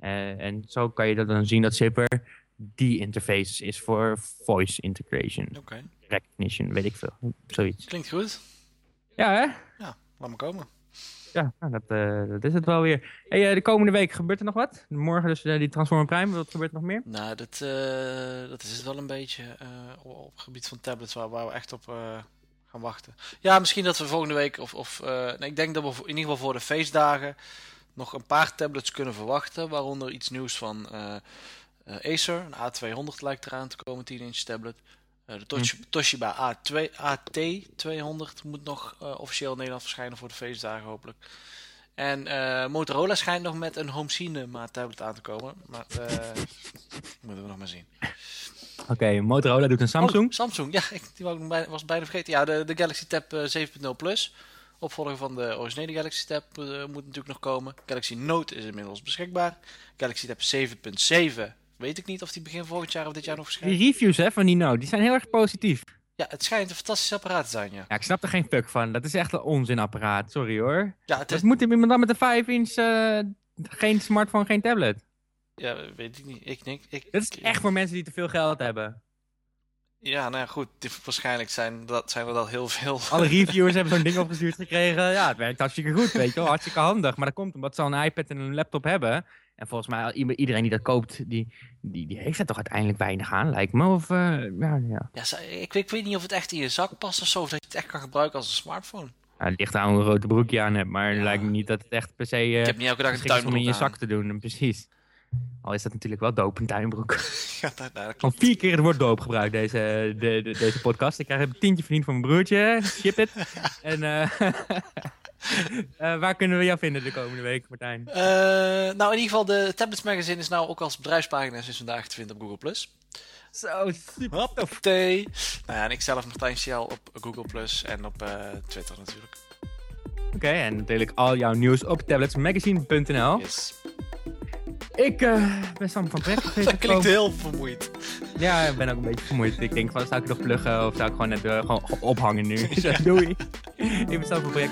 Uh, en zo kan je dan zien dat Zipper die interface is voor voice integration. Okay. Recognition, weet ik veel. Zoiets. Klinkt goed. Ja, hè? Ja, laat me komen. Ja, nou, dat, uh, dat is het wel weer. Hey, uh, de komende week gebeurt er nog wat? Morgen dus uh, die Transformer Prime, wat gebeurt er nog meer? Nou, dat, dat is het wel een beetje op het gebied van tablets waar, waar we echt op gaan wachten. Ja, misschien dat we volgende week, of, of nee, ik denk dat we in ieder geval voor de feestdagen nog een paar tablets kunnen verwachten. Waaronder iets nieuws van Acer, een A200 lijkt eraan te komen, 10-inch tablet. Uh, de hm. Toshiba A2, AT200 moet nog uh, officieel in Nederland verschijnen voor de feestdagen hopelijk. En uh, Motorola schijnt nog met een home cinema tablet aan te komen. Maar [laughs] moeten we nog maar zien. Oké, okay, Motorola doet een Samsung. Oh, Samsung, ja, ik, die was bijna vergeten. Ja, de, de Galaxy Tab 7.0 Plus. Opvolger van de originele Galaxy Tab moet natuurlijk nog komen. Galaxy Note is inmiddels beschikbaar. Galaxy Tab 7.7 Weet ik niet of die begin volgend jaar of dit jaar nog verschijnt. Die reviews hè, van die Note, die zijn heel erg positief. Ja, het schijnt een fantastisch apparaat te zijn, ja. Ja, ik snap er geen fuck van. Dat is echt een onzinapparaat. Sorry hoor. Ja, het is... moet iemand dan met een 5-inch uh, geen smartphone, geen tablet? Ja, weet ik niet. Ik denk... Ik, dat is echt voor mensen die te veel geld hebben. Ja, nou ja, goed. Waarschijnlijk zijn, dat, zijn er dat heel veel. [laughs] Alle reviewers hebben zo'n ding [laughs] opgestuurd gekregen. Ja, het werkt hartstikke goed, weet je wel. Hartstikke handig. Maar dat komt omdat ze al een iPad en een laptop hebben. En volgens mij, iedereen die dat koopt, die, die, die heeft er toch uiteindelijk weinig aan, lijkt me. Of, uh, ja, ja. ja ik, ik, weet niet of het echt in je zak past of zo, of dat je het echt kan gebruiken als een smartphone. Ja, het ligt aan hoe een grote broekje aan hebt, maar lijkt me niet dat het echt per se uh, ik heb niet elke dag een tuinbroek om in je zak te doen. [laughs] Precies. Al is dat natuurlijk wel doop, een tuinbroek. [laughs] Ja, dat, dat Al vier keer het woord doop gebruikt, deze, de, de, deze podcast. Ik krijg een tientje verdiend van mijn broertje, ship it. [laughs] en... Uh, Uh, [laughs] waar kunnen we jou vinden de komende week, Martijn? Uh, nou, in ieder geval, de Tablets Magazine is nou ook als bedrijfspagina sinds vandaag te vinden op Google+. Zo, super Nou ja, en ik zelf Martijn Shell op Google+, en op uh, Twitter natuurlijk. Oké, okay, en natuurlijk al jouw nieuws op tabletsmagazine.nl. Yes. Ik uh, ben Sam van Prek. [laughs] Dat klinkt heel vermoeid. Ja, ik ben ook een beetje vermoeid. Ik denk van, zou ik nog pluggen of zou ik gewoon net uh, gewoon ophangen nu? [laughs] ja. Doei. ik ben Sam van Prek.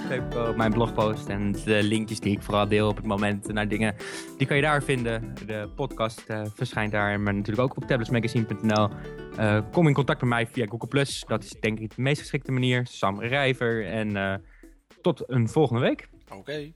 op mijn blogpost en de linkjes die ik vooral deel op het moment naar dingen, die kan je daar vinden. De podcast uh, verschijnt daar, maar natuurlijk ook op tabletsmagazine.nl. kom in contact met mij via Google+. Dat is denk ik de meest geschikte manier. Sam Rijver en tot een volgende week. Oké.